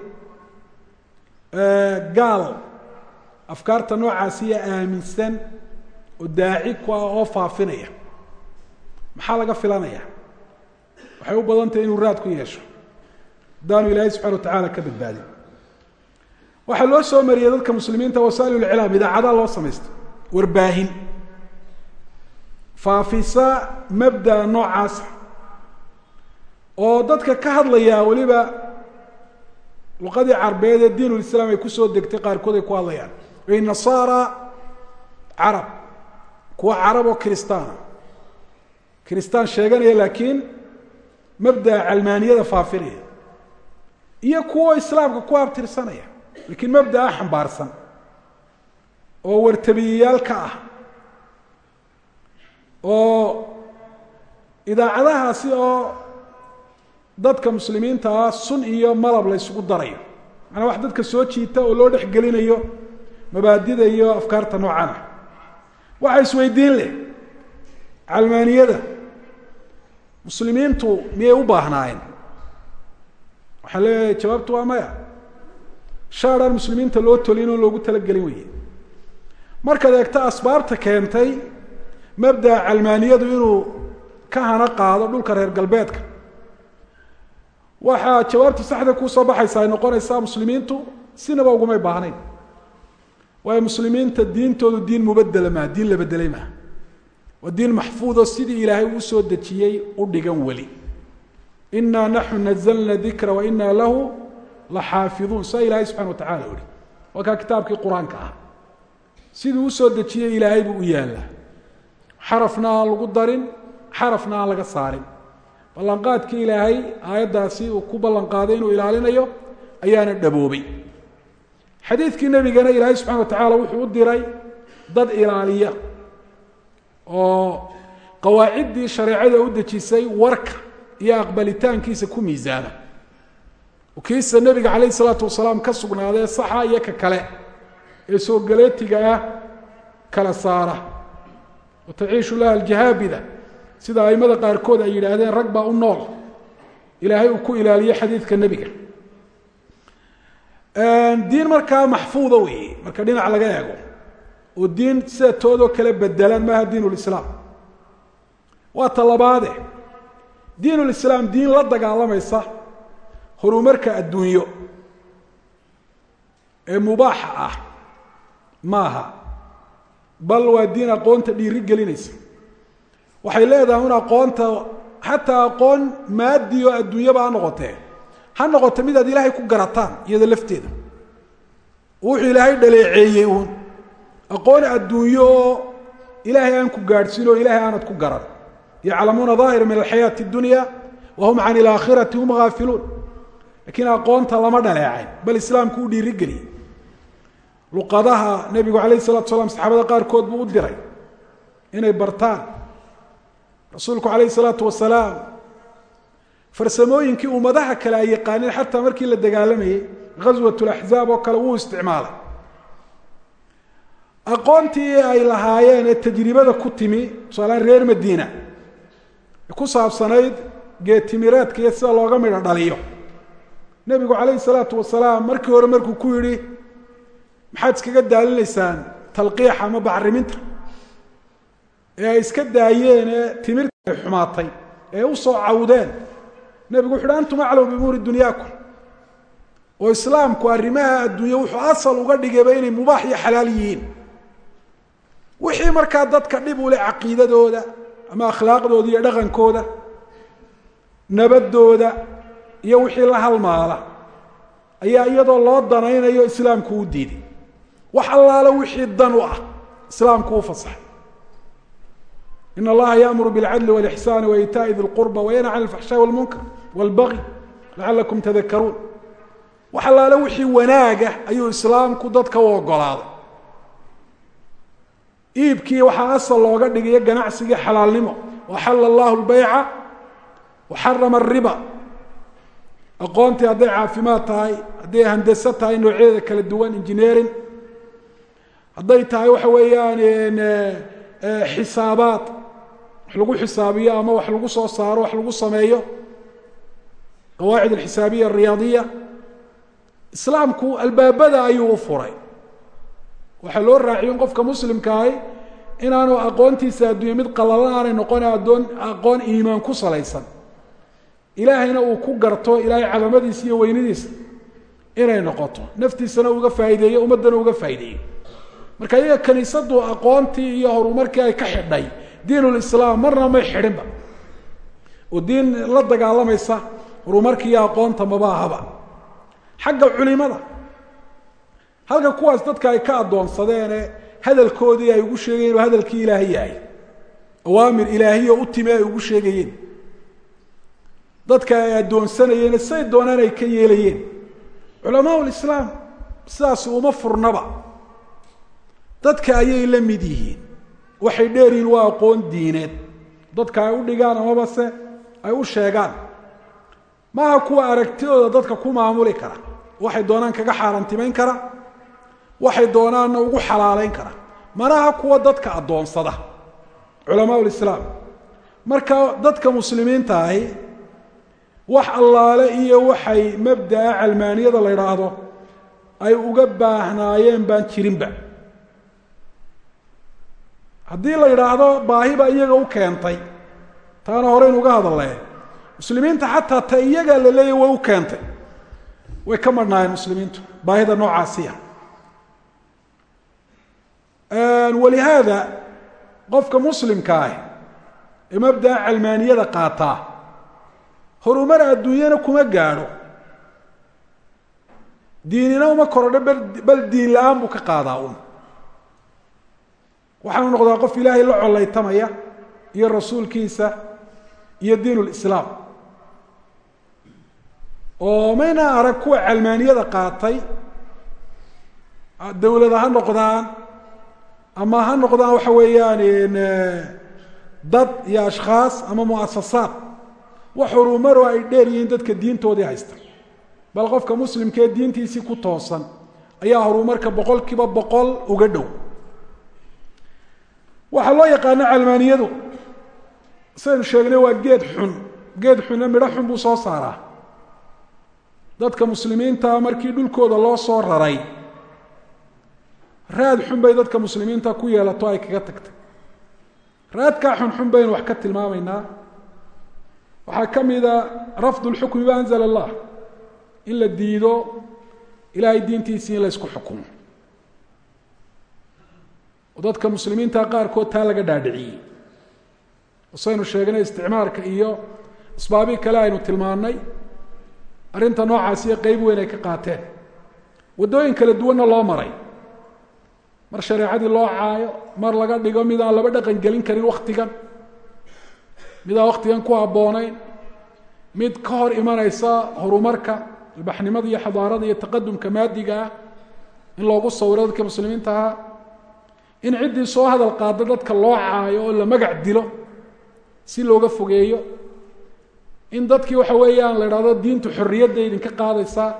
A: gaal afkaarta noocaasiya aaminsan oo daaci ku ah oo faafinaya. Maxaa laga filanaya? Waxay u badan tahay inuu raad ku yeesho. Haddaanu ilaahay subxana wa tacaala ka badbaadin. Waxaa loo soo mariyey dadka muslimiinta wasaailulclaam idaacadaa loo samaystay warbaahin. Faafisa mabdaa noocaasa oo dadka ka hadlaya weliba luqadii carbeed ee diin ulislaam ay ku soo degtay qaarkood ay ku hadlayaan. Ay nasaara carab kuwa carab oo kristaana kristaan sheeganaya laakiin mabda'a calmaaniyada faafinaya iyo kuwo islaamka ku abtirsanaya laakiin mabda'a xambaarsan oo wartabiyayaal ka ah oo idaacadahaasi oo dadka muslimiinta ah sun iyo malab la ysugu darayo. Maanaa wax dadka soo jiita oo loo dhex gelinayo mabaadida iyo afkaarta noocan ah waxaa isweydiin leh. Calmaaniyada muslimiintu miyay u baahnaayeen waxaan leeyahay jawaabtu waa maya. Shaaraan muslimiinta loo tolin oo loogu talagelin weye markaad eegto asbaabta keentay mabda'a calmaaniyadu inuu ka hana qaado dhulka reer galbeedka. Waxaa jawaabta saxda ku soo baxaysa ay noqonaysaa muslimiintu sinaba ugumay baahnayn waayo muslimiinta diintoodu diin mubadela maha diin la bedelay maha waa diin maxfuudo sidii ilaahay uu soo dejiyey u dhigan weli. Inaa naxnu nazalna dikra wa inaa lahu la xaafiduun saa ilaahay subxana wa tacala uhi waa kaa kitaabkii qur'aanka ah sidii u soo dejiyey ilaahay buu u yaallaa. Xarafna aan lagu darin xarafna aan laga saarin. Ballanqaadkii ilaahay aayaddaasi uu ku ballanqaaday inuu ilaalinayo ayaana dhaboobay xadiidkii nebigana ilaahay subxana wa tacaala wuxuu u diray dad ilaaliya oo qawaaciddii shareecada u dejisay warka iyo aqbalitaankiisa ku miisaana. Kiisa nebiga calayh isalaatu wasalaam ka sugnaadee saxa iyo ka kale ee soo galeetiga ah kala saara. Wa taciishu laha aljahaabida sida aimada qaarkood ay yidhaahdeen rag baa u nool. Ilaahay uu ku ilaaliyo xadiidka nebiga diin markaa maxfuuda weeye marka dhinac laga eego oo diin sida toodoo kale bedelan maaha diin ulislaam waa ta labaade diin ulislaam diin la dagaalamaysa horumarka adduunyo ee mubaaxa ah maaha. Bal waa diin aqoonta dhiiri gelinaysa waxay leedahay un aqoonta xataa aqoon maadi oo adduunyaba ha noqotee ha noqoto mid aad ilaahay ku garataan iyada lafteeda. Wuxuu ilaahay dhaleeceeyey uun. Aqoon adduunyo oo ilaahay aan ku gaadhsiin oo ilaahay aanad ku garan. Yaclamuuna daahira min alxayaati اdunya wa hum can ilaakhirati hum haafiluun lakiin aqoonta lama dhaleecayn bal islaamku u dhiirigeliyey luqadaha nebigu calayh salatu salaam saxaabada qaarkood buu u diray inay bartaan. Rasuulku calayh salaatu wasalaam farsamooyinkii ummadaha kale ay yaqaaneen xataa markii la dagaalamayey ghaswat laxzaab oo kale wuu isticmaalay. Aqoontii ay lahaayeen ee tajribada ku timi tusaaleaan reer madiina ku saabsanayd geetimireedka iyo sida looga midho dhaliyo. Nebigu calayhi salaatu wasalaam markii hore markuu ku yidhi maxaad iskaga daalinaysaan talqiixa ama bacriminta? Ee ay iska daayeen ee timirta ay xumaatay ee u soo cawdeen nebigu wuxu uhi antum aclamu biumuuri dunyaakum. Oo islaamku arrimaha adduunya wuxuu asal uga dhigayba inay mubaax iyo xalaal yihiin. Wixii markaa dadka dhib u leh caqiidadooda ama akhlaaqdooda iyo dhaqankooda nabadooda iyo wixii la halmaala ayaa iyadoo loo danaynayo islaamku u diiday. Wax allaalo wixii dan u ah islaamku u fasaxay. In allaha yaamuru bilcadli walixsaani wa iitaai di lqurba can alfaxshaai walmunkar walbagi lacalakum tadakaruun wax allaale wixii wanaaga ayuu islaamku dadka u ogolaaday iibkii waxaa asal looga dhigayo ganacsigii xalaalnimo waxala allahu lbayca waxarama ariba aqoontii hadday caafimaad tahay hadday handase tahay noocyadeeda kala duwan engineering hadday tahay waxa weeyaan xisaabaad wax lagu xisaabiyo ama wax lagu soo saaro wax lagu sameeyo qawaacid alxisaabiya ariyaadiya islaamku albaabada ayuu u furay. Waxaa loo raaciyo in qofka muslimkaahi inaanu aqoontiisa adduunya mid qallalan aanay noqon adoon aqoon iimaan ku salaysan. Ilaahayna uu ku garto ilaahay cadamadiisa iyo weynadiisa inay noqoto. Naftiisana uga faa'ideeyo ummaddana uga faa'ideeyo marka iyaga kaniisadu aqoontii iyo horumarkii ay ka xidhay diinulislaam marna may xidhinba. Oo diin la dagaalamaysa horumarka iyo aqoonta maba ahaba. Xagga culimada. Halka kuwaas dadka ay ka addoonsadeene hadalkoodii ay ugu sheegayeen oo hadalkii ilaahay yahay. Awaamir ilaahiya u timi ay ugu sheegayeen. Dadka ay addoonsanayeen say doonaan ay ka yeelayeen. Culamaa lislaam sidaas uma furnaba. Dadka ayay la mid yihiin. Waxay dheeryihiin waa aqoon diineed. Dadka ay u dhigaan amaba se ay u sheegaan maaha kuwa aragtidooda dadka ku maamuli kara. Waxay doonaan kaga xaaraantimayn kara. Waxay doonaanna ugu xalaaleyn kara. Manaha kuwa dadka addoonsada culamaa lislaam marka dadka muslimiinta ahi wax allaale iyo waxay mabda'a calmaaniyada la idhaahdo ay uga baahnaayeen baan jirinba. Haddii la baahi baa iyaga u keentay taana horeynu uga hadallee muslimiinta xataa ta iyagaa la leeyahy way u keentay. Way ka marhnaayeen muslimiintu baahida noocaasiya. Walihaada qofka muslimka ah ee mabda'a calmaaniyada qaataa horumar adduunyana kuma gaadho. Diinina uma korodho bal diin la'aan buu ka qaadaa un waxaanu noqdaa qof ilaahay la collaytamaya iyo rasuulkiisa iyo diin lislaam oo mayna arag kuwa calmaaniyada qaatay dawlada ha noqdaan ama ha noqdaan waxa weeyaan dad iyo ashkhaas ama muasasaad. Wax horumaroo ay dheer yihiin dadka diintoodii haysta. Bal qofka muslimka ee diintiisii ku toosan ayaa horumarka boqol kiiba boqol uga dhow. Waxaa loo yaqaano calmaaniyadu sidaynu sheegnay waa geed xun. Geed xunna midho xun buu soo saaraa dadka muslimiinta markii dhulkooda loo soo raray raad xun bay dadka muslimiinta ku yeelato ay kaga tagtay. Raadkaa xunxun baynu wax ka tilmaamaynaa. Waxaa ka mida rafd lxukmi ma anzla allah? In la diido ilahay diintiisii in la ysku xukumo. Oo dadka muslimiinta qaarkood taa laga dhaadhiciyey. Saynu sheegnay isticmaalka iyo asbaabii kale aynu tilmaannay arrinta noocaasiyo qeyb weyn ay ka qaateen. Waddooyin kala duwanna loo maray. Mar shareecadii loo caayo mar laga dhigo mid aan laba dhaqan gelin karin waktigan mid aan waktigan ku habboonayn. Mid ka hor imanaysa horumarka ilbaxnimada iyo xadaarada iyo taqadumka maadiga ah. In loogu sawiro dadka muslimiinta ahaa. In ciddii soo hadal qaado dadka loo caayo oo la magac dilo. Si looga fogeeyo in dadkii waxa weeyaan la idhahdo diintu xorriyadda idinka qaadaysaa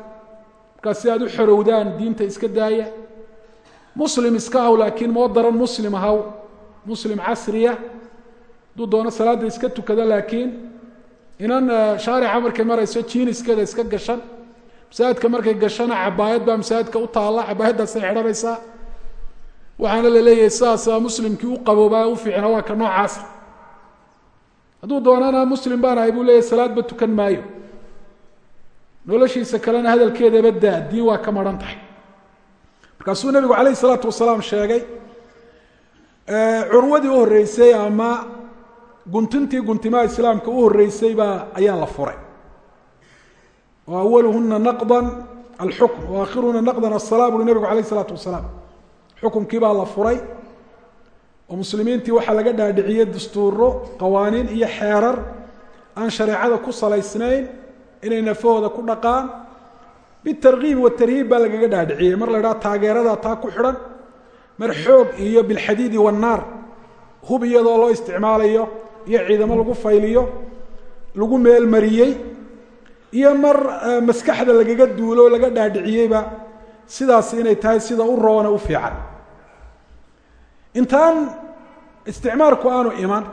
A: markaas si aad u xorowdaan diinta iska daaya. Muslim iska haw laakiin moo daran muslim haw muslim casriya. Hadduu doono salaadda iska tukada laakiin inan shaarica markay marayso jiiniskeeda iska gashan. Masaajidka markay gashana cabaayad baa masaajidka u taalla cabaayaddaasay xidhanaysaa. Waxaana la leeyahay sidaasa muslimkii u qaboobaa u fiicna waa ka noocaasa hadduu doonana muslim baan ahay buu leeyahy salaadba tukan maayo. Noloshiisa kalena hadalkeedaba daa diin waa ka maran tahay. Markaasuu nebigu calayh isalaatu wasalaam sheegay curwadii u horreysay ama guntintii guntimaha islaamka u horreysay baa ayaa la furay. Oo awaluhuna naqdan alxukm wa aakhiruhuna naqdan asala buui nebigu calayh isalaatu wasalaam. Xukumkii baa la furay oo muslimiintii waxaa laga dhaadhiciyey dastuuro qawaaniin iyo xeerar aan shareecada ku salaysnayn inay nafahooda ku dhaqaan. Bitarkiib watarhiib baa lagaga dhaadhiciyey. Mar la idhaha taageerada taa ku xidhan. Mar xoog iyo bilxadiidi wannaar hub iyadoo loo isticmaalayo iyo ciidamo lagu fayliyo lagu meelmariyey iyo mar maskaxda lagaga duulo laga dhaadhiciyeyba sidaas inay tahay sida u roona u fiican intaan isticmaalku aanu iman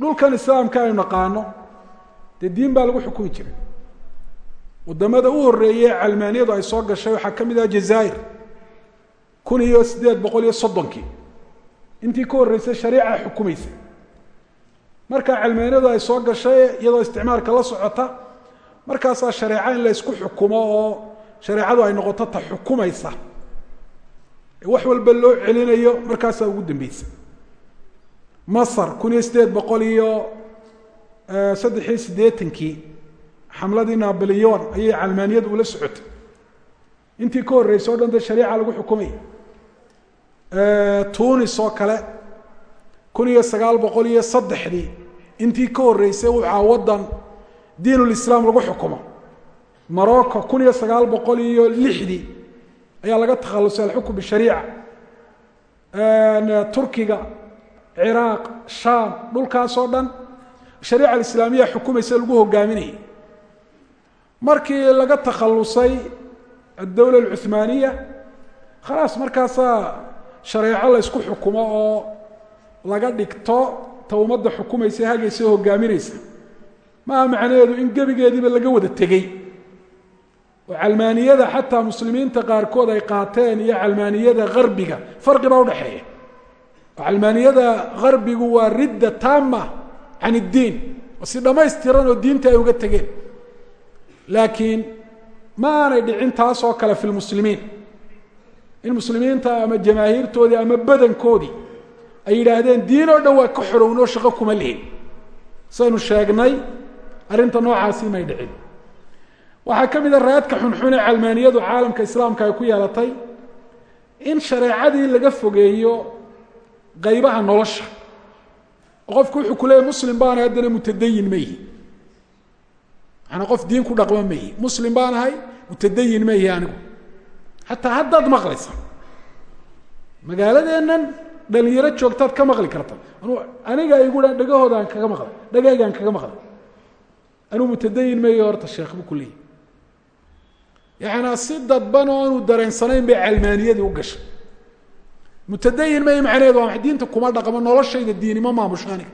A: dhulkan islaamka aynu naqaano dee diin baa lagu xukumi jiray. Wadamada u horreeyey calmaaniyadu ay soo gashay waxaa ka mid ah jazaa'ir kun iyo siddeed boqol iyo soddonkii. Intii ka horreysay shariica xukumaysa. Markaa calmaaniyadu ay soo gashay iyadoo isticmaalka la socota markaasaa shareeca in la ysku xukumo oo shareecadu ay noqoto ta xukumaysa wax walba loo celinayo markaasaa ugu dambeysa masar kun iyo siddeed boqol iyo saddex iyo siddeetankii xamladii naboleon ayay calmaaniyadu ula socotay. Intii ka horreysay o dhan dee shariica lagu xukumay. Tunis oo kale kun iyo sagaal boqol iyo saddexdii intii ka horreysay waxaa waddan diinulislaam lagu xukumo. Morocco kun iyo sagaal boqol iyo lixdii ayaa laga takhalusay alxukm bishariica turkiga ciraaq shaam dhulkaas oo dhan. Shariica alislaamiya xukumaysa lagu hogaaminayay markii laga takhalusay addowla alcuhmaaniya khalaas markaasaa shareeco la ysku xukumo oo laga dhigto ta ummadda xukumaysa hagaysa o hogaaminaysa maaha macnaheedu in gebigeediiba laga wada tegey oo calmaaniyada xataa muslimiinta qaarkood ay qaateen iyo calmaaniyada garbiga farqi baa udhexeeya oo calmaaniyada garbigu waa ridda taama can iddiin si dhammaystiran oo diinta ay uga tegeen. Laakiin ma aanay dhicin taas oo kale fi lmuslimiin in muslimiinta ama jamaahiirtoodii ama badankoodii ay yidhaahdeen diin oo dhan waa ka xorownoo shaqo kuma lihin. Saynu sheegnay arrinta noocaasi may dhicin waxaa ka mid a raadka xunxun ee calmaaniyadu caalamka islaamka ay ku yeelatay in shareecadii laga fogeeyo qaybaha nolosha. Oo qofku wuxuu ku leeyahy muslim baan ahay haddana mutadayin ma yihi maanaa qof diin ku dhaqma ma yihi muslim baan ahay mutadayin ma yihi anigu. Xataa haddaad maqlaysa magaaladeennan dhalinyaro joogtaad ka maqli karta. Aniga igu dha dhagahoodaan kaga maqlay dhagaygaan kaga maqlay. Anuu mutadayin mayi horta sheekh bu ku leeyahy yacanaa si dadban oo aanu dareensanayn bay calmaaniyadii u gashay. Mutadayin mayi macnaheedu waa diinta kuma dhaqmo noloshayda diinimo maamusho aniga.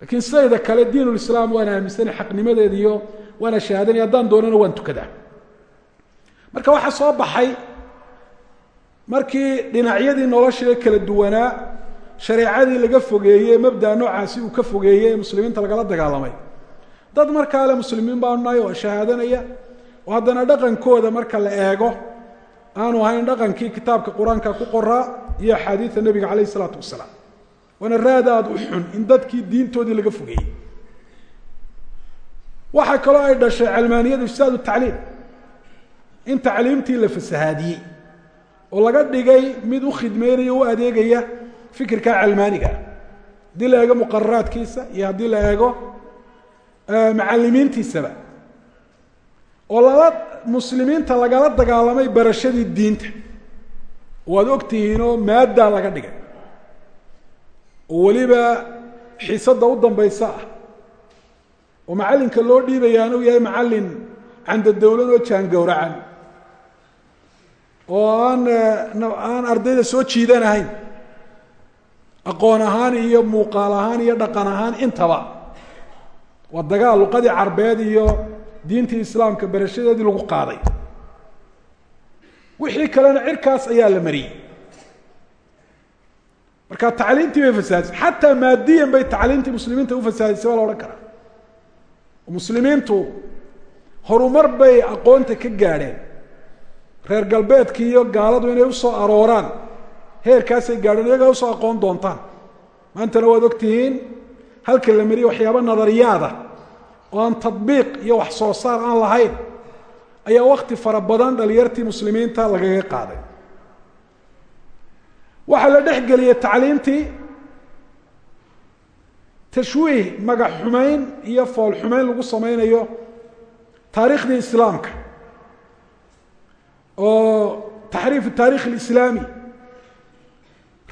A: Lakiin sidayda kale diinulislaam waan aaminsanay xaqnimadeeda iyo waana shahaadanay haddaan doonana waan tukadaa. Marka waxaa soo baxay markii dhinacyadii nolosha kala duwanaa shareecadii laga fogeeyey mabdaa noocaasi uu ka fogeeyey ee muslimiinta lagala dagaalamay. Dad markaa le muslimiin baanu nahay oo shahaadanaya oo haddana dhaqankooda marka la eego aanu ahayn dhaqankii kitaabka qur'aanka ku qoraa iyo axaadiida nebiga calayh isalaatu wasalaam. Waana raad aada u xun in dadkii diintoodii laga fogeeyey. Waxaa kaloo ay dhashay calmaaniyadu ifsaadu tacliim. In tacliimtii la fasahaadiyey oo laga dhigay mid u khidmeynaya u adeegaya fikirka calmaaniga haddii la eego muqararaadkiisa iyo haddii la eego macalimiintiisaba oo lala muslimiinta lagala dagaalamay barashadii diinta. Waad og tihiinoo maaddaa laga dhigay. Oo weliba xiisadda u dambaysa ah. Oo macallinka loo dhiibayaana uu yahay macallin candadowlan oo jaangowracan oo aan aan ardayda soo jiidanahayn aqoon ahaan iyo muuqaal ahaan iyo dhaqan ahaan intaba. Waa dagaal luqadii carbeed iyo diintii islaamka barashadeedii lagu qaaday. Wixii kalena cirkaas ayaa la mariyey. Marka tacliimtii bay fasaadisay. Xataa maadiyan bay tacliimtii muslimiinta u fasaadisay baa la odhan karaa. Muslimiintu horumar bay aqoonta ka gaadheen. Reer galbeedki iyo gaaladu inay u soo arooraan heerkaasay gaadheen iyagaa u soo aqoon doontaan. Maantana waad og tihiin halka la mariye waxyaaba nadariyaada oo aan tadbiiq iyo wax soo saar aan lahayn ayaa wakti fara badan dhalinyartii muslimiinta lagaga qaaday. Waxaa la dhex geliyey tacliimtii tashwiih magac xumayn iyo fool xumayn lagu sameynayo taariikhdii islaamka oo taxriif taarikh alislaami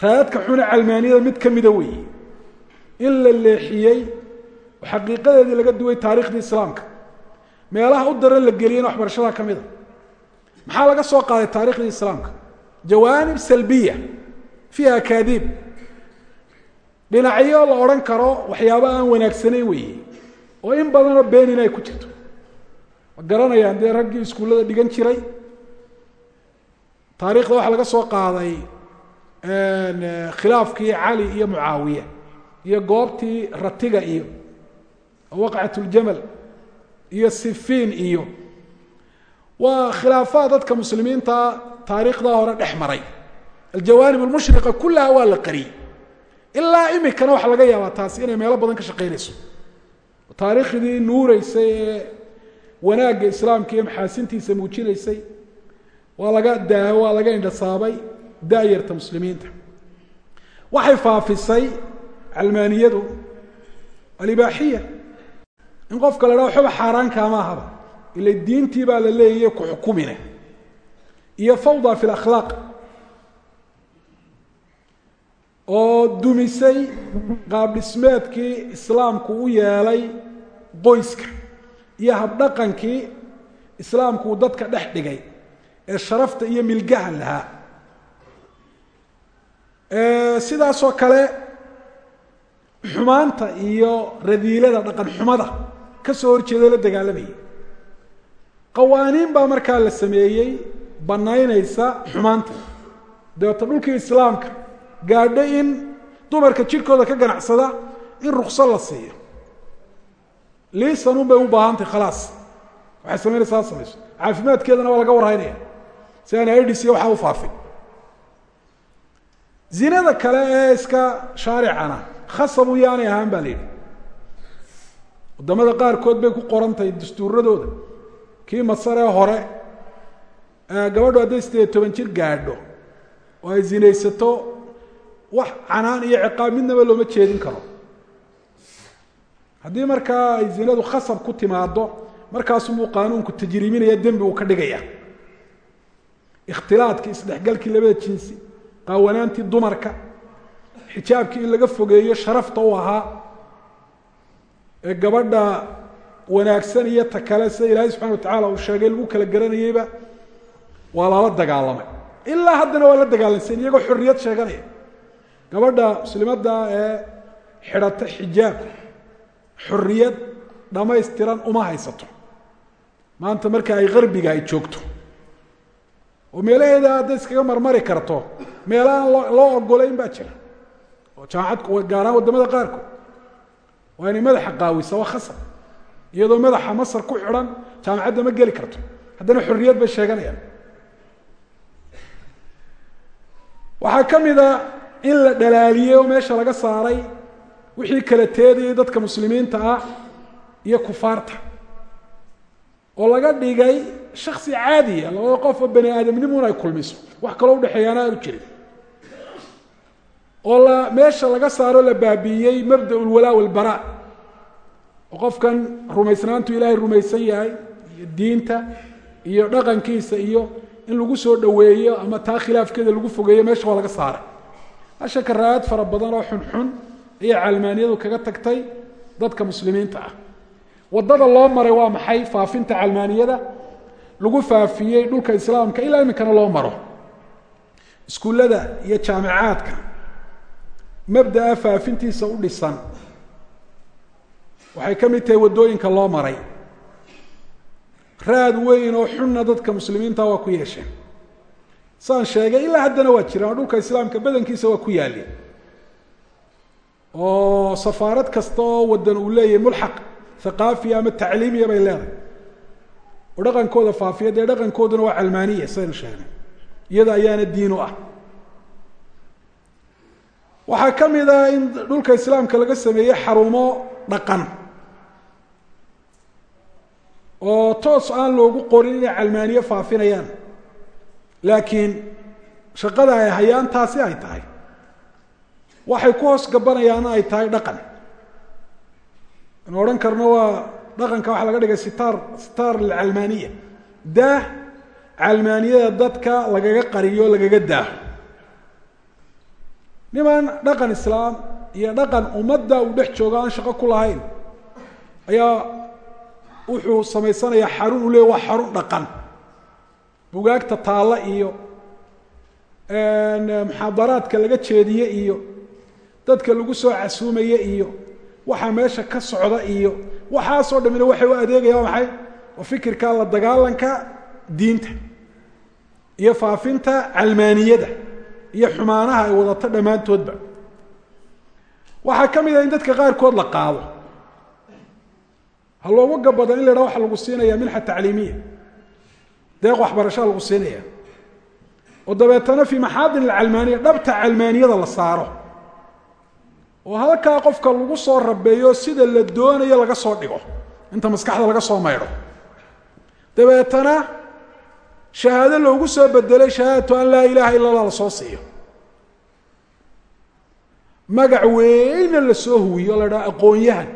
A: raadadka xune calmaaniyada mid ka mida weeye in la leexiyey xaqiiqadeedii laga duway taarikhdii islaamka. Meelaha u daran la geliyena waxbarashada ka mida maxaa laga soo qaaday taarikhdii islaamka? Jawaanib salbiya fiiha akaadiib. Dhinacyo la odhan karo waxyaaba aan wanaagsanayn weeye. Oo in badanoo beenin ay ku jirto. Ma garanayaan dee raggii iskuullada dhigan jiray? Taarikhda waxaa laga soo qaaday khilaafkii cali iyo mucaawiya iyo goobtii ratiga iyo waqcat ljamal iyo sifiin iyo waa khilaafaad dadka muslimiinta taariikhdaa hore dhex maray. Aljawaanib almushriqa kullaha waa la qariyey. Ilaa imikana waxaa laga yaabaa taasi inay meelo badan ka shaqaynayso. Taariikhdii nuureysay ee wanaagga islaamka iyo maxaasintiisa muujinaysay waa laga daaho waa laga indhasaabay daayarta muslimiinta. Waxay faafisay calmaaniyadu alibaaxiya in qofka la dhaho waxba xaaraankaama ahaba. Ila diintii baa la leeyaye ku xukumine. Iyo fawda fi lakhlaaq oo dumisay qaab dhismeedkii islaamku u yeelay qoyska. Iyo habdhaqankii islaamku uu dadka dhex dhigay. Ee sharafta iyo milgaha lahaa. Sidaasoo kale xumaanta iyo radiilada dhaqan xumada ka soo horjeeda la dagaalamayay qawaaniin baa markaa la sameeyey banaynaysa xumaanta. Dabeeta dhulkii islaamka gaadho in dumarka jirkooda ka ganacsada in rukso la siiyo. Liisanun bay u baahantay khalaas. Waxay samaynaysaa samayso caafimaadkeedana waa laga warhaynaya si aan idis iyo waxaa u faafin. Zinada kale ee iska shaaricana khasabu yaanay ahaan baa la yidhi waddamada qaarkood bay ku qorantahay dastuuradooda. Kii masaree hore gabadhu hadday sideed toban jir gaadho oo ay zinaysato wax canaan iyo ciqaab midnaba looma jeedin karo. Haddii markaa ay zinadu khasab ku timaado markaasubuu qaanuunku tajriiminaya dembi uu ka dhigaya ikhtilaadkii isdhexgalkii labada jinsi qaawanaantii dumarka xijaabkii in laga fogeeyo sharafta u ahaa ee gabadha wanaagsan iyo ta kale sida ilaahay subxana watacala uu sheegay lagu kala garanayeyba waa lala dagaalamay. Ilaa haddana waa la dagaalansan iyagoo xorriyad sheeganaya. Gabadha muslimadda ee xidhata xijaab xorriyad dhammaystiran uma haysato. Maanta marka ay qarbiga ay joogto oo meelaheeda hadday iskaga marmari karto meelahaan loo ogolayn baa jira. Oo jaamacad gaaraan waddamada qaarkood waa madaxa qaawisa waa khasab. Iyadoo madaxa masar ku xidhan jaamacadda ma geli karto. Haddana xorriyad bay sheeganayaan. Waxaa ka mid a in la dhalaaliyey oo meesha laga saaray wixii kala teedayay dadka muslimiinta ah iyo kufaarta. Oo laga dhigay shaksi caadiya labada qof oo bani aadamnimun ay kulmiso. Wax kaloo udhexeeyaana aanu jirin oo meesha laga saaro la baabiiyey mabda lwalaa walbara oo qofkan rumaysnaantu ilaahay rumaysan yahay iyo diinta iyo dhaqankiisa iyo in lagu soo dhoweeyo ama taa khilaafkeeda lagu fogeeyo meesha waa laga saaray ashaka raayad fara badan oo xunxun ayay calmaaniyadu kaga tagtay dadka muslimiinta ah. Waddada loo maray waa maxay? Faafinta calmaaniyada lagu faafiyey dhulka islaamka. Ilaa iminkana loo maro. Iskuullada iyo jaamicaadka mabdaa faafintiisa u dhisan. Waxay ka mid tahay waddooyinka loo maray. Raad weyn oo xunna dadka muslimiinta waa ku yeesheen. Saan sheegay ilaa haddana waa jiraan dhulka islaamka badankiisa waa ku yaalin oo safaarad kasta oo waddan uu leeyahay mulxaq thaqaafiya ama tacliimiya bay leedahay. Oo dhaqankooda faafiya dee dhaqankooduna waa calmaaniya saynu sheegnay. Iyada ayaana diin u ah waxaa ka mid ah in dhulka islaamka laga sameeyey xarumo dhaqan. Oo toos aan loogu qorin inay calmaaniye faafinayaan. Laakiin shaqada ay hayaan taasi ay tahay. Waxay ku hoos gabanayaana ay tahay dhaqan. Anu odhan karno waa dhaqanka waxaa laga dhigay sitaar sitaar lcalmaaniya daah calmaaniyada dadka lagaga qariyo lagaga daaho niman dhaqan islaam iyo dhaqan ummadda uu dhex joogo aan shaqo ku lahayn. Ayaa wuxuu samaysanayaa xarun uu leey waa xarun dhaqan. Bugaagta taalla iyo muxaadaraadka laga jeediye iyo dadka lagu soo casuumaye iyo waxaa meesha ka socda iyo waxaasoo dhamina waxay u adeegaya waa maxay? Waa fikirka la dagaalanka diinta iyo faafinta calmaaniyada iyo xumaanaha ay wadato dhammaantoodba. Waxaa ka mid ah in dadka qaarkood la qaado. Ha loogu gabado in la idhaha waxa lagu siinaya minxa tacliimiya. Deeq waxbarashaa lagu siinaya oo dabeetana fii maxaadin alcalmaaniya dhabta calmaaniyada la saaro. Oo halkaa qofka lagu soo rabeeyo sida la doonayo laga soo dhigo. Inta maskaxda laga soo maydho dabeetana shahaado loogu soo bedelay shahaadatu an laa ilaaha illa allah la soo siiyo. Magac weyna la soo huwiyo la dhaha aqoon-yahan.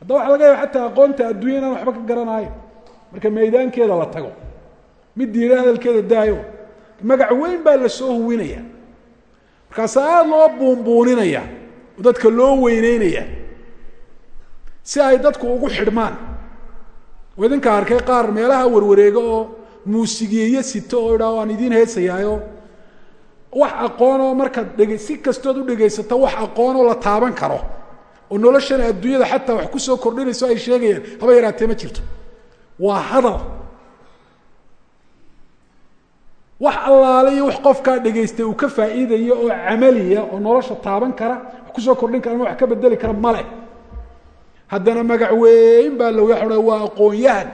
A: Hadda waxa laga yaaba xataa aqoonta adduunya inaan waxba ka garanaayo. Marka maydaankeeda la tago mid diina hadalkeeda daayo magac weyn baa la soo huwinaya markaasa aada loo buunbuuninaya oo dadka loo weyneynaya si ay dadku ugu xidhmaan. Oo idinka arkay qaar meelaha warwareego oo muusigiyeyo sito oo idhaa waan idiin heesayaayo wax aqoonoo markaad dhege si kastood u dhegaysato wax aqoonoo la taaban karo oo noloshan adduunyada xataa wax ku soo kordhinayso ay sheegayaan haba yaraatee ma jirto. Waa hadal. Wax allaale iyo wax qofkaa dhegaystay uu ka faa'iidayo oo camaliya oo nolosha taaban kara wax ku soo kordhin kara ama wax ka bedeli kara male haddana magac weyn baa la waxa waa aqoon-yahan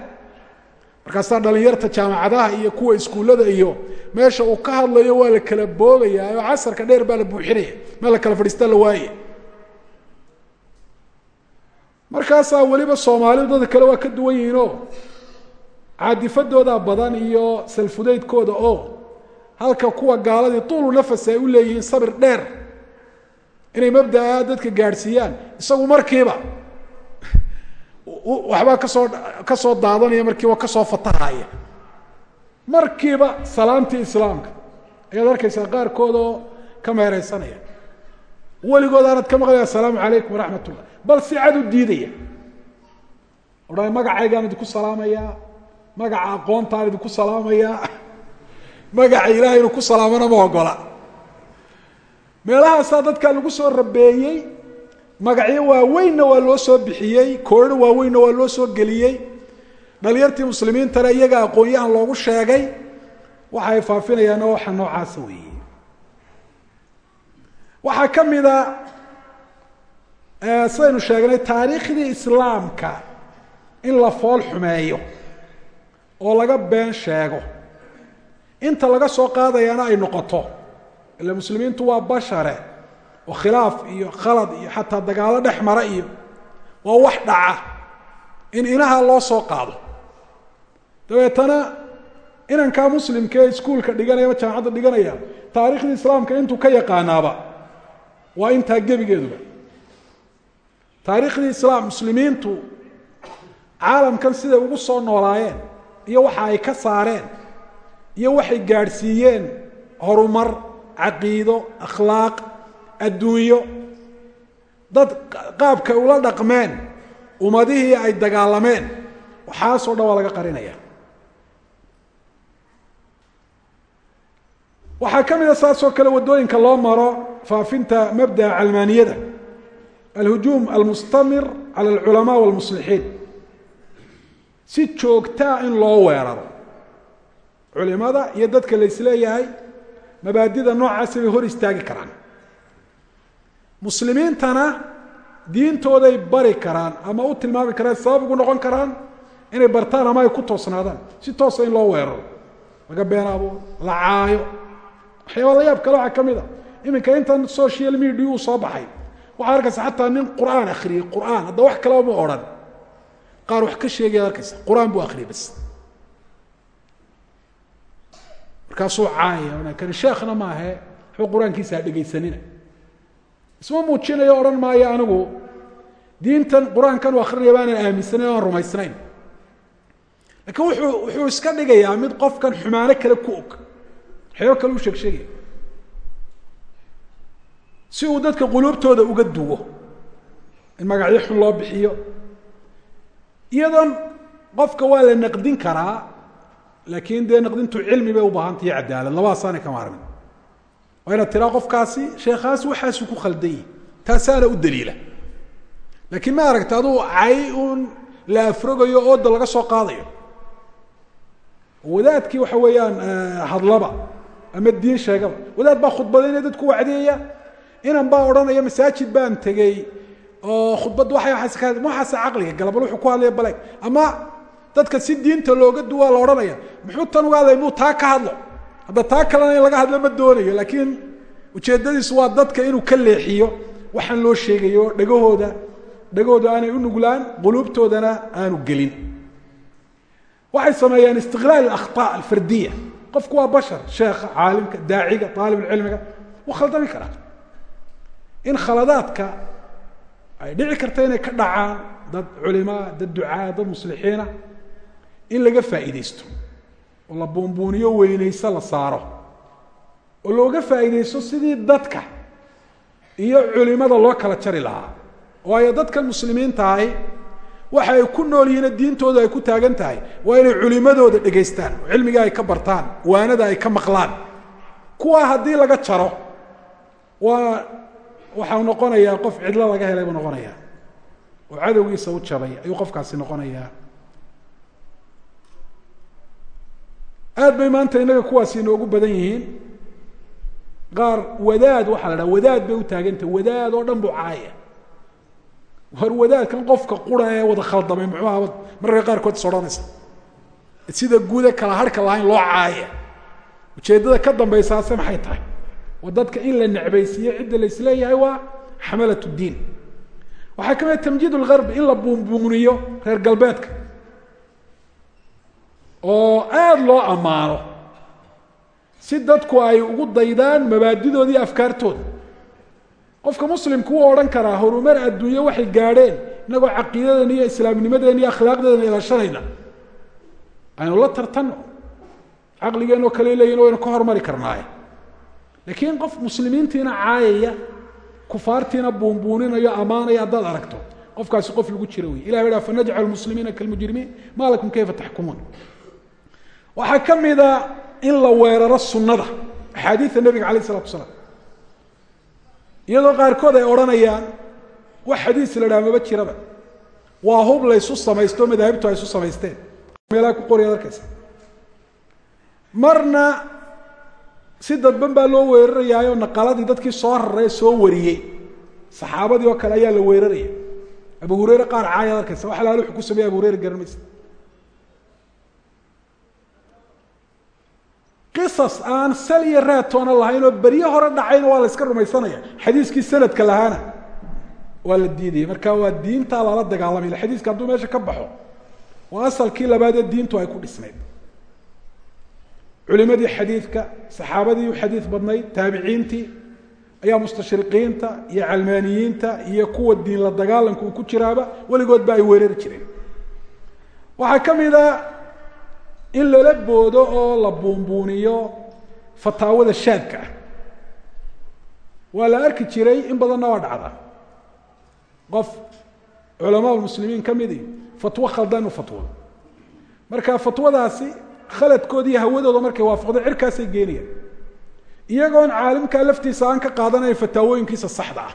A: markaasaa dhalinyarta jaamacadaha iyo kuwa iskuullada iyo meesha uu ka hadlayo waa la kala boogaya oo casarka dheer baa la buuxinaya meel la kala fadhiista la waaye. Markaasaa weliba soomaalidu dadka kale waa ka duwan yihiinoo caadifadooda badan iyo salfudaydkooda oo halka kuwa gaaladii tuulu nafas ay u leeyihiin sabir dheer inay mabdaa dadka gaadhsiiyaan isagu markiiba waxbaa ka soo ka soo daadanaya markiiba ka soo fatahaya markiiba salaamtii islaamka ayaad arkaysaa qaarkood oo ka meereysanaya. Weligood aanad ka maqlaya asalaamu calaykum waraxmat ullah bal si cad u diidaya. Odha magacaygaan idinku salaamayaa magaca aqoontaan idinku salaamayaa magaca ilahay inu ku salaamana ma ogola. Meelahaasaa dadkaa lagu soo rabeeyey magacyo waaweynna waa loo soo bixiyey koodho waaweynna waa loo soo geliyey. Dhalinyartii muslimiintana iyaga aqoon-yahan loogu sheegay waxa ay faafinayaanna waxa noocaasa weeye. Waxaa ka mida sidaynu sheegnay taariikhdii islaamka in la fool xumeeyo oo laga been sheego. Inta laga soo qaadayaana ay noqoto ila muslimiintu waa bashare oo khilaaf iyo khalad iyo xataa dagaalo dhex mara iyo waa wax dhaca in inaha loo soo qaado. Dabeetana inankaa muslimka ee iskuolka dhiganaya ama jaamacadda dhiganaya taariikhdii islaamka intuu ka yaqaanaaba waa intaa gebigeeduba. Taariikhdii islaam muslimiintu caalamkan siday ugu soo noolaayeen iyo waxa ay ka saareen iyo waxay gaadhsiiyeen horumar caqiido akhlaaq adduunyo. Dad qaabkay ula dhaqmeen ummadihii ay dagaalameen waxaasoo dhan waa laga qarinaya. Waxaa ka mid a saasoo kale waddooyinka loo maro faafinta mabda'a calmaaniyada. Alhujuum almustamir cala alculamaa walmuslixiin. Si joogtaa in loo weeraro. Culimada iyo dadka la is leeyahay mabaadida noocaasi bay hor istaagi karaan muslimiintana diintooday bari karaan ama u tilmaami karaan sabab ugu noqon karaan inay bartaan ama ay ku toosnaadaan. Si toosa in loo weeraro. Laga been abuuro la caayo. Waxyaaba la yaab kale waxaa ka mid a iminka intan social media uu soo baxay waxaa arkaysa xataa nin qur'aan akhriyey qur'aan. Hadda wax kaleba ma odhan. Qaar wax ka sheegaya arkaysa qur'aan buu akhriyay bas markaasuu caayaya sheekhna maahe waxba qur'aankiisa ha dhegaysanina isma muujinayo odhan maayo anigu diintan qur'aankan u akrinaya baanan aaminsanayn o aan rumaysnayn. Laakiin wuxuu wuxuu iska dhigayaa mid qofkan xumaano kale ku og. Waxyaaba kale u sheeg sheegaya si uu dadka quluubtooda uga duwo in magacyo xun loo bixiyo. Iyadoon qofka waa la naqdin karaa laakiin dee naqdintu cilmi bay ubaahantahy cadaalad. Labadaasaanay ka maarmin waa inaad tiraa qofkaasi sheekhaas waxaasuu ku khaldan yihi taasaana u daliila. Laakiin ma aragta aduu cay uun la afrogayo ooda laga soo qaadayo. Wadaadkii waxa weeyaan hadlaba ama diin sheegaba. Wadaad baa khudbadaynaya dadku wacdiyaya inan baa odhanaya masaajid baan tegey oo khudbadda waxaasa caqliga galabal wuxuu ku hadlaya baleg ama dadka si diinta looga duwaa la odhanaya muxuu tan uga hadlaya muu taa ka hadlo hadda taa kalena in laga hadlo ma doonayo laakiin ujeeddadiisu waa dadka inuu ka leexiyo waxaan loo sheegayo dhagahooda dhagahooda aanay u nuglaan quluubtoodana aanu gelin. Waxay sameeyaan istiqlaal akhطa alfardiya qofku waa bashar sheekha caalimka daaciga aalibulcilmiga wuu khaldami karaa. In khaladaadka ay dhici karta inay ka dhacaan dad culimaa dad ducaa dad muslixiina in laga faa'iidaysto oo la buunbuuniyo weynayso la saaro. Oo looga faa'iidaysto sidii dadka iyo culimada loo kala jari lahaa. Waayo dadkan muslimiinta ahi waxa ay ku nool yihiin diintooda ay ku taagan tahay waa inay culimadooda dhegaystaan oo cilmiga ay ka bartaan waanada ay ka maqlaan. Kuwaa haddii laga jaro waa waxau noqonayaa qof cidlo laga helay buu noqonayaa. Oo cadowgiisa u jabay ayuu qofkaasi noqonayaa aad bay maanta innaga kuwaasi inoogu badan yihiin. Qaar wadaad waxaa la dhaha wadaad bay u taagantah wadaad oo dhan buu caaya. War wadaadkan qofka qura wada khaldamay muxuu aha mararka qaarkood is sida guude kala harhka lahayn loo caaya. Ujeeddada ka dambaysaase maxay tahay? Waa dadka in la necbaysiiyo cidda la waa xamalat diin. Waxaa ka mid tamjiid lgarb in la buunbuuniyo reer galbeedka oo aada loo ammaano. Si dadku ay ugu daydaan mabaadidooda iyo afkaartooda qofka muslimku wuu odhan karaa horumar adduunye waxay gaadheen inagoo caqiidadeena iyo islaamnimadeena iyo akhlaaqdeena ilaashanayna aynu la tartanno caqligeenoo kale leeyihiin waynu ka hormari karnaaye. Laakiin qof muslimiintiina caayaya kufaartiina buunbuuninayo ammaanaya haddaad aragto qofkaasi qof lagu jiro wey ilah baa fanajcal muslimiina kalmujrimiin maa lakum kayfa taxkumuun waxaa ka mida in la weeraro sunnada axaadiida nebiga alayh isalatu asalaam iyadoo qaarkood ay odhanayaan wax xadiis la dhaha maba jiraba. Waa hub la ysu samaysto madaahibtu ay isu samaysteen. Meelaha ku qoryaad arkaysa. Marna si dadban baa loo weerarayaayo naqaladii dadkii soo raray soo wariyey. Saxaabadii oo kale ayaa la weeraraya. Abu hureyre qaar caayaad arkaysa. Wax alaal wuxuu ku sameeyey abu hureyre garan qisas aan sal iyo raatoona lahayn oo beryo hore dhacayna waa la iska rumaysanaya. Xadiiskii sanadka lahaana. Waa la diidaya marka waa diintaa lala dagaalamay. Xadiiska hadduu meesha ka baxo waa asalkii labaad ee diintu ay ku dhisnayd culimadii xadiidka saxaabadii u xadiid badnayd taabiciintii ayaa mustashriqiinta iyo calmaaniyiinta iyo kuwa diin la dagaalanka uu ku jiraaba weligoodba ay weerari jireen. Waxaa ka mid a in lala boodo oo la buunbuuniyo fataawada shaadka ah. Waa la arki jiray in badanna waa dhacda. Qof culamaa muslimiin ka midi fatwo khaldan u fatwoodo marka fatwadaasi khaladkooda iyo hawadooda markay waafaqdo cirkaasay geenayaan. Iyagoon caalimkaa laftiisa aan ka qaadanayn fataawooyinkiisa saxda ah.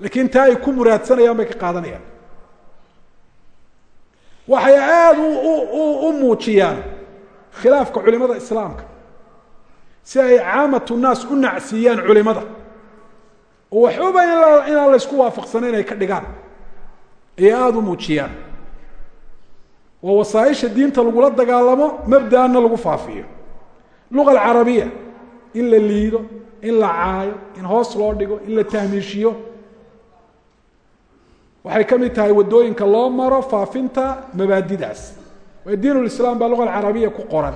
A: Laakiin taa ay ku muraadsanayaan bay ka qaadanayaan. Waxay aada u muujiyaan khilaafka culimada islaamka. Si ay caamatu naas u nacsiiyaan culimada. Oo waxbaba inaan la ysku waafaqsanayn ay ka dhigaan. Ayay aada u muujiyaan. Waa wasaaisha diinta lagula dagaalamo mabdaana lagu faafiyo. Luga alcarabiya in la liido in la caayo in hoos loo dhigo in la tahmiishiyo. Waxay ka mid tahay waddooyinka loo maro faafinta mabaadidaas diin ulislaam baa luga alcarabiya ku qoran.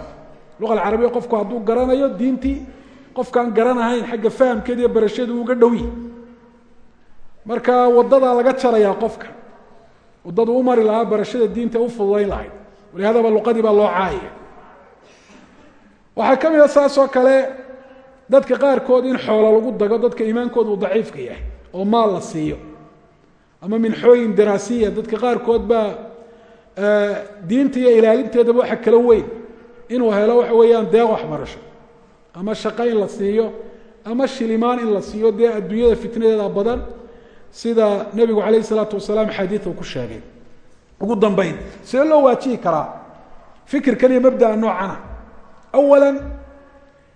A: Luga alcarabiya qofku hadduu garanayo diintii qofkaan garanahayn xagga fahamkeeda iyo barashadu uga dhowi. Marka waddadaa laga jarayaa qofka waddadu u mari lahaa barashada diinta u fududayn lahayd. Walihadaba luqadii baa loo caayaya waxaa ka mid a saas kale dadka qaarkood in xoolo lagu dago dadka iimaankooda uu daciifka yahay oo maal la siiyo. Ama minxooyin daraasiya dadka qaarkood baa diinta iyo ilaalinteedaba waxa kala weyn. Inuu helo waxa weeyaan deeq waxbarasho ama shaqo in la siiyo ama shilimaan in la siiyo dee adduunyada fitnadeeda badan sida nebigu calayh isalaatu wasalaam xadiida uu ku sheegay. Ugu dambeyn sidee loo waajihi karaa fikirkan iyo mabdaa noocana? Awala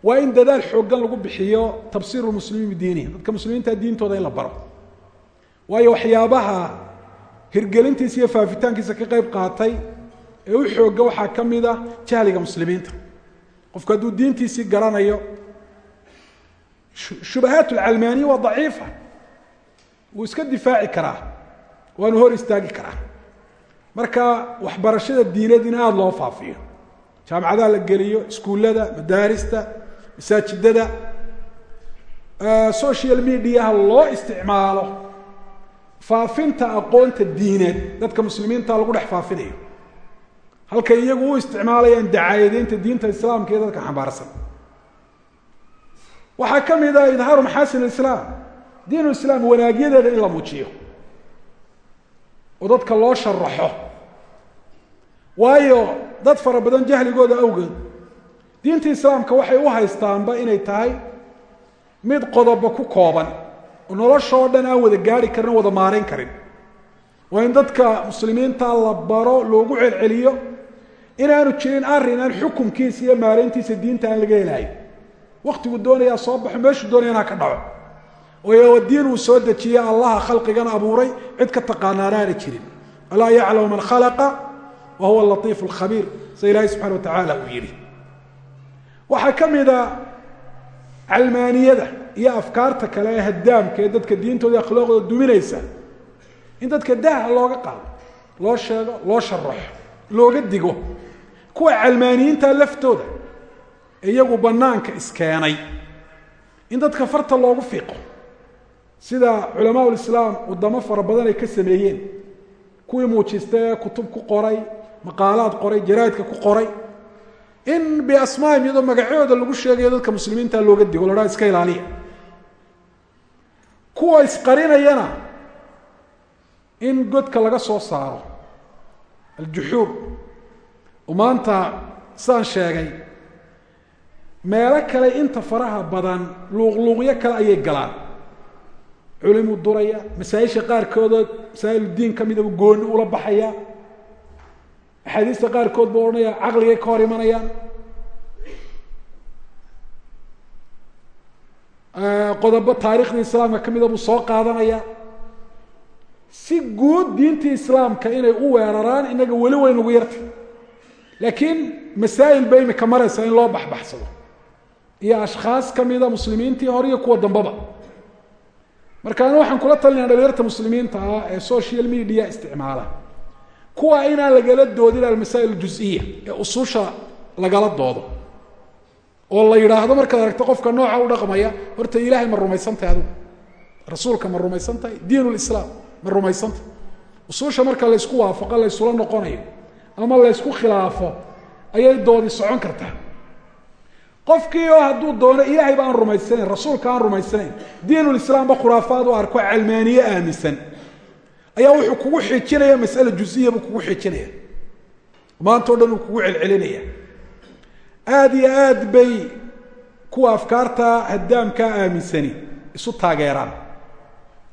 A: waa in dadaal xooggan lagu bixiyo tabsiir bidiinihi dadka muslimiinta diintooda in la baro. Waayo waxyaabaha hirgelintiisa iyo faafitaankiisa ka qayb qaatay ee u xooga waxaa ka mid a jahliga muslimiinta. Qofku hadduu diintiisii garanayo shubahaat alcalmaaniya waa daciifa. Wuu iska difaaci karaa waanu hor istaagi karaa. Marka waxbarashada diineed in aada loo faafiyo. Jaamacadaha la geliyo iskuullada madaarista masaajidada social mediaha loo isticmaalo faafinta aqoonta diineed dadka muslimiinta lagu dhex faafinayo. Halkay iyagu u isticmaalayaan dacaayadeynta diinta islaamka iyo dadka xambaarsan. Waxaa ka mid ah idhaaru maxaasin islaam diin islaam wanaagyadeeda in la muujiyo. Oo dadka loo sharaxo waayo dad fara badan jahligooda awgeed diinta islaamka waxay u haystaanba inay tahay mid qodobo ku kooban. oo noloshoo dhan aan wada gaari karin o wada maarayn karin. Waa in dadka muslimiinta la baro loogu celceliyo inaanu jirin arrin aan xukumkiisa iyo maarayntiisa diinta aan laga helahay waktigu doonayaa soo baxo meeshuu doonaya inaa ka dhaco. Oo diin uu soo dejiye allaha khalqigan abuuray cid ka taqaanaana aana jirin. Alaa yaclamu man khalaqa wa huwa latiif lkhabiir sida ilaahay subxana wa tacaala uu yidhi. Waxaa ka mida calmaaniyada iyo afkaarta kale ee hadaamka ee dadka diintooda akhlaaqooda duminaysa. In dadka daha looga qaado loo sheego loo sharaxo looga digo kuwa calmaaniyiinta laftooda iyagu banaanka iskeenay. In dadka farta loogu fiiqo sida culamaa lislaam wadamo fara badan ay ka sameeyeen. Kuwii muujista ee kutub ku qoray maqaalaad qoray jaraaidka ku qoray. In biasmaahim iyadoo magacyooda lagu sheegayo dadka muslimiinta looga digo la dhaa iska ilaaliya kuwa isqarinayana in godka laga soo saaro. Aljuxuur oo maanta sidaan sheegay meelo kale inta faraha badan luuqluuqyo kale ayay galaan. Culimuu duraya masaa-isha qaarkoodood masaa'il diin ka midaba gooni ula baxaya. Axaadiista qaarkood buu odhanaya caqligay ka hor imanayaan qodobo taariikhdii islaamka ka mida buu soo qaadanaya si guud diintii islaamka inay u weeraraan inaga weli weyn ugu yartay. Laakiin masaa'il ba imika maraysa in loo baxbaxsado. Iyo ashkhaas ka mida muslimiintii hore iyo kuwa dambaba. Marka anu waxaan kula talinaya dhalinyarta muslimiinta ah ee social media isticmaala. Kuwa inaan lagala doodin almasaa'il juziya ee ususha lagala doodo oo la yidhaahdo markaad aragto qofka nooca u dhaqmaya horta ilaahay ma rumaysantahay adigu rasuulka ma rumaysantahay diin ma rumaysantahay usuusha marka laysku waafaqo laysula noqonayo ama laysku khilaafo ayay doodi socon kartaa. Qofkii oo hadduu doono ilaahay ba aan rumaysanayn rasuulka aan rumaysanayn diinulislaamba khuraafaad u arko calmaaniye aaminsan. Ayaa wuxuu kugu xijinaya masale juziya buu kugu xijinaya. Maanta dhan uu kugu celcelinaya aada iyo aad bay kuwa afkaarta hadaamkaa aaminsani isu taageeraan.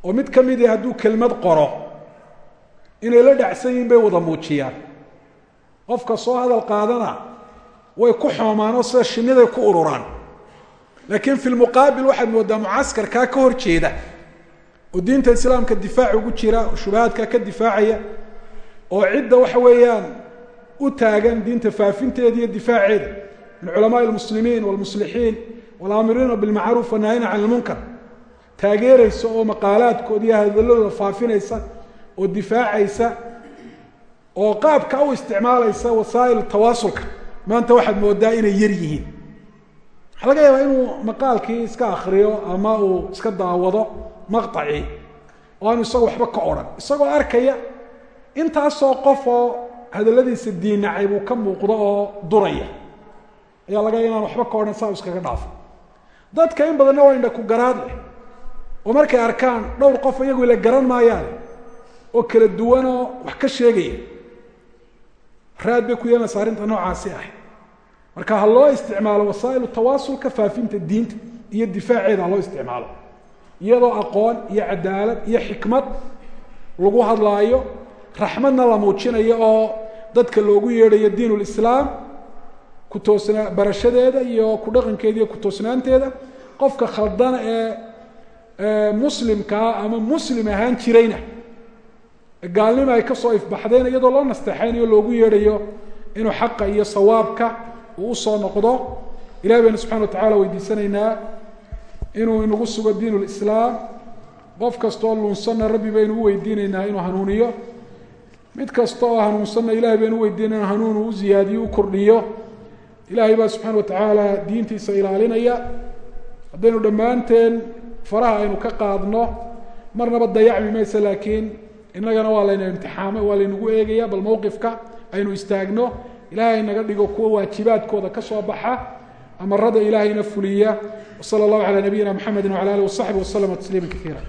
A: Oo mid ka midi hadduu kelmad qoro inay la dhacsan yihiin bay wada muujiyaan. Qofka soo hadal qaadana way ku xoomaan oo sida shiniday ku ururaan. Laakiin fi lmuqaabil waxaad moodaa mucaskarkaa ka hor jeeda oo diinta islaamka difaac ugu jira oo shubahaadkaa ka difaacaya oo cidda waxa weeyaan u taagan diinta faafinteeda iyo difaaceeda min culamaai lmuslimiin walmuslixiin walaamiriina bilmacruuf wanahyina can ilmunkar taageeraysa oo maqaalaadkooda iyo hadalladooda faafinaysa oo difaacaysa oo qaabka u isticmaalaysa wasaa'il tawaasulka. Maanta waxaad moodaa inay yar yihiin. Waxaa laga yaabaa inuu maqaalkii iska akriyo ama uu iska daawado maqطacii oo aanu isagoo waxba ka odhan. Isagoo arkaya intaasoo qof oo hadalladiisa diinacay buu ka muuqdo oo duraya ayaa laga inaan waxba ka odhan saa iskaga dhaafo. Dadka in badanna waa indha ku garaad leh oo markay arkaan dhowr qof iyagu ila garan maayaan oo kala duwanoo wax ka sheegaya raad bay ku yeelanaysa arrinta noocaasi ah. Marka ha loo isticmaalo wasaa'il tawaasulka faafinta diinta iyo difaaceeda ha loo isticmaalo. Iyadoo aqoon iyo cadaalad iyo xikmad lagu hadlaayo raxmadna la muujinayo oo dadka loogu yeedhayo diin lislaam ku toosnaa barashadeeda iyo ku dhaqankeeda iyo ku toosnaanteeda. Qofka khaldana ee muslimkaa ama muslim ahaan jirayna gaalnimo ay ka soo ifbaxdeen iyadoo loo nasteexaynayo loogu yeedhayo inuu xaqa iyo sawaabka uu u soo noqdo ilahi baynu subxana wa tacala weydiisanaynaa inuu inagu sugo diin lislaam qof kastaoo lunsanna rabbi baynu u weydiinaynaa inuu hanuuniyo. Mid kasta oo hanuunsanna ilahay baynu u weydiinayna hanuun uu u ziyaadiyo u kordhiyo ilaahay baa subxaana wa tacaala diintiisa ilaalinaya. Haddaynu dhammaanteen faraha aynu ka qaadno marnaba dayacmi mayse laakiin innagana waa layna imtixaamay waa laynagu eegaya bal mowqifka aynu istaagno. Ilahay naga dhigo kuwa waajibaadkooda ka soo baxa amarada ilaahayna fuliya. Wsala allahu calaa nabiyina mxamedi wcala alih wasaxbi waslama tasliima kaiira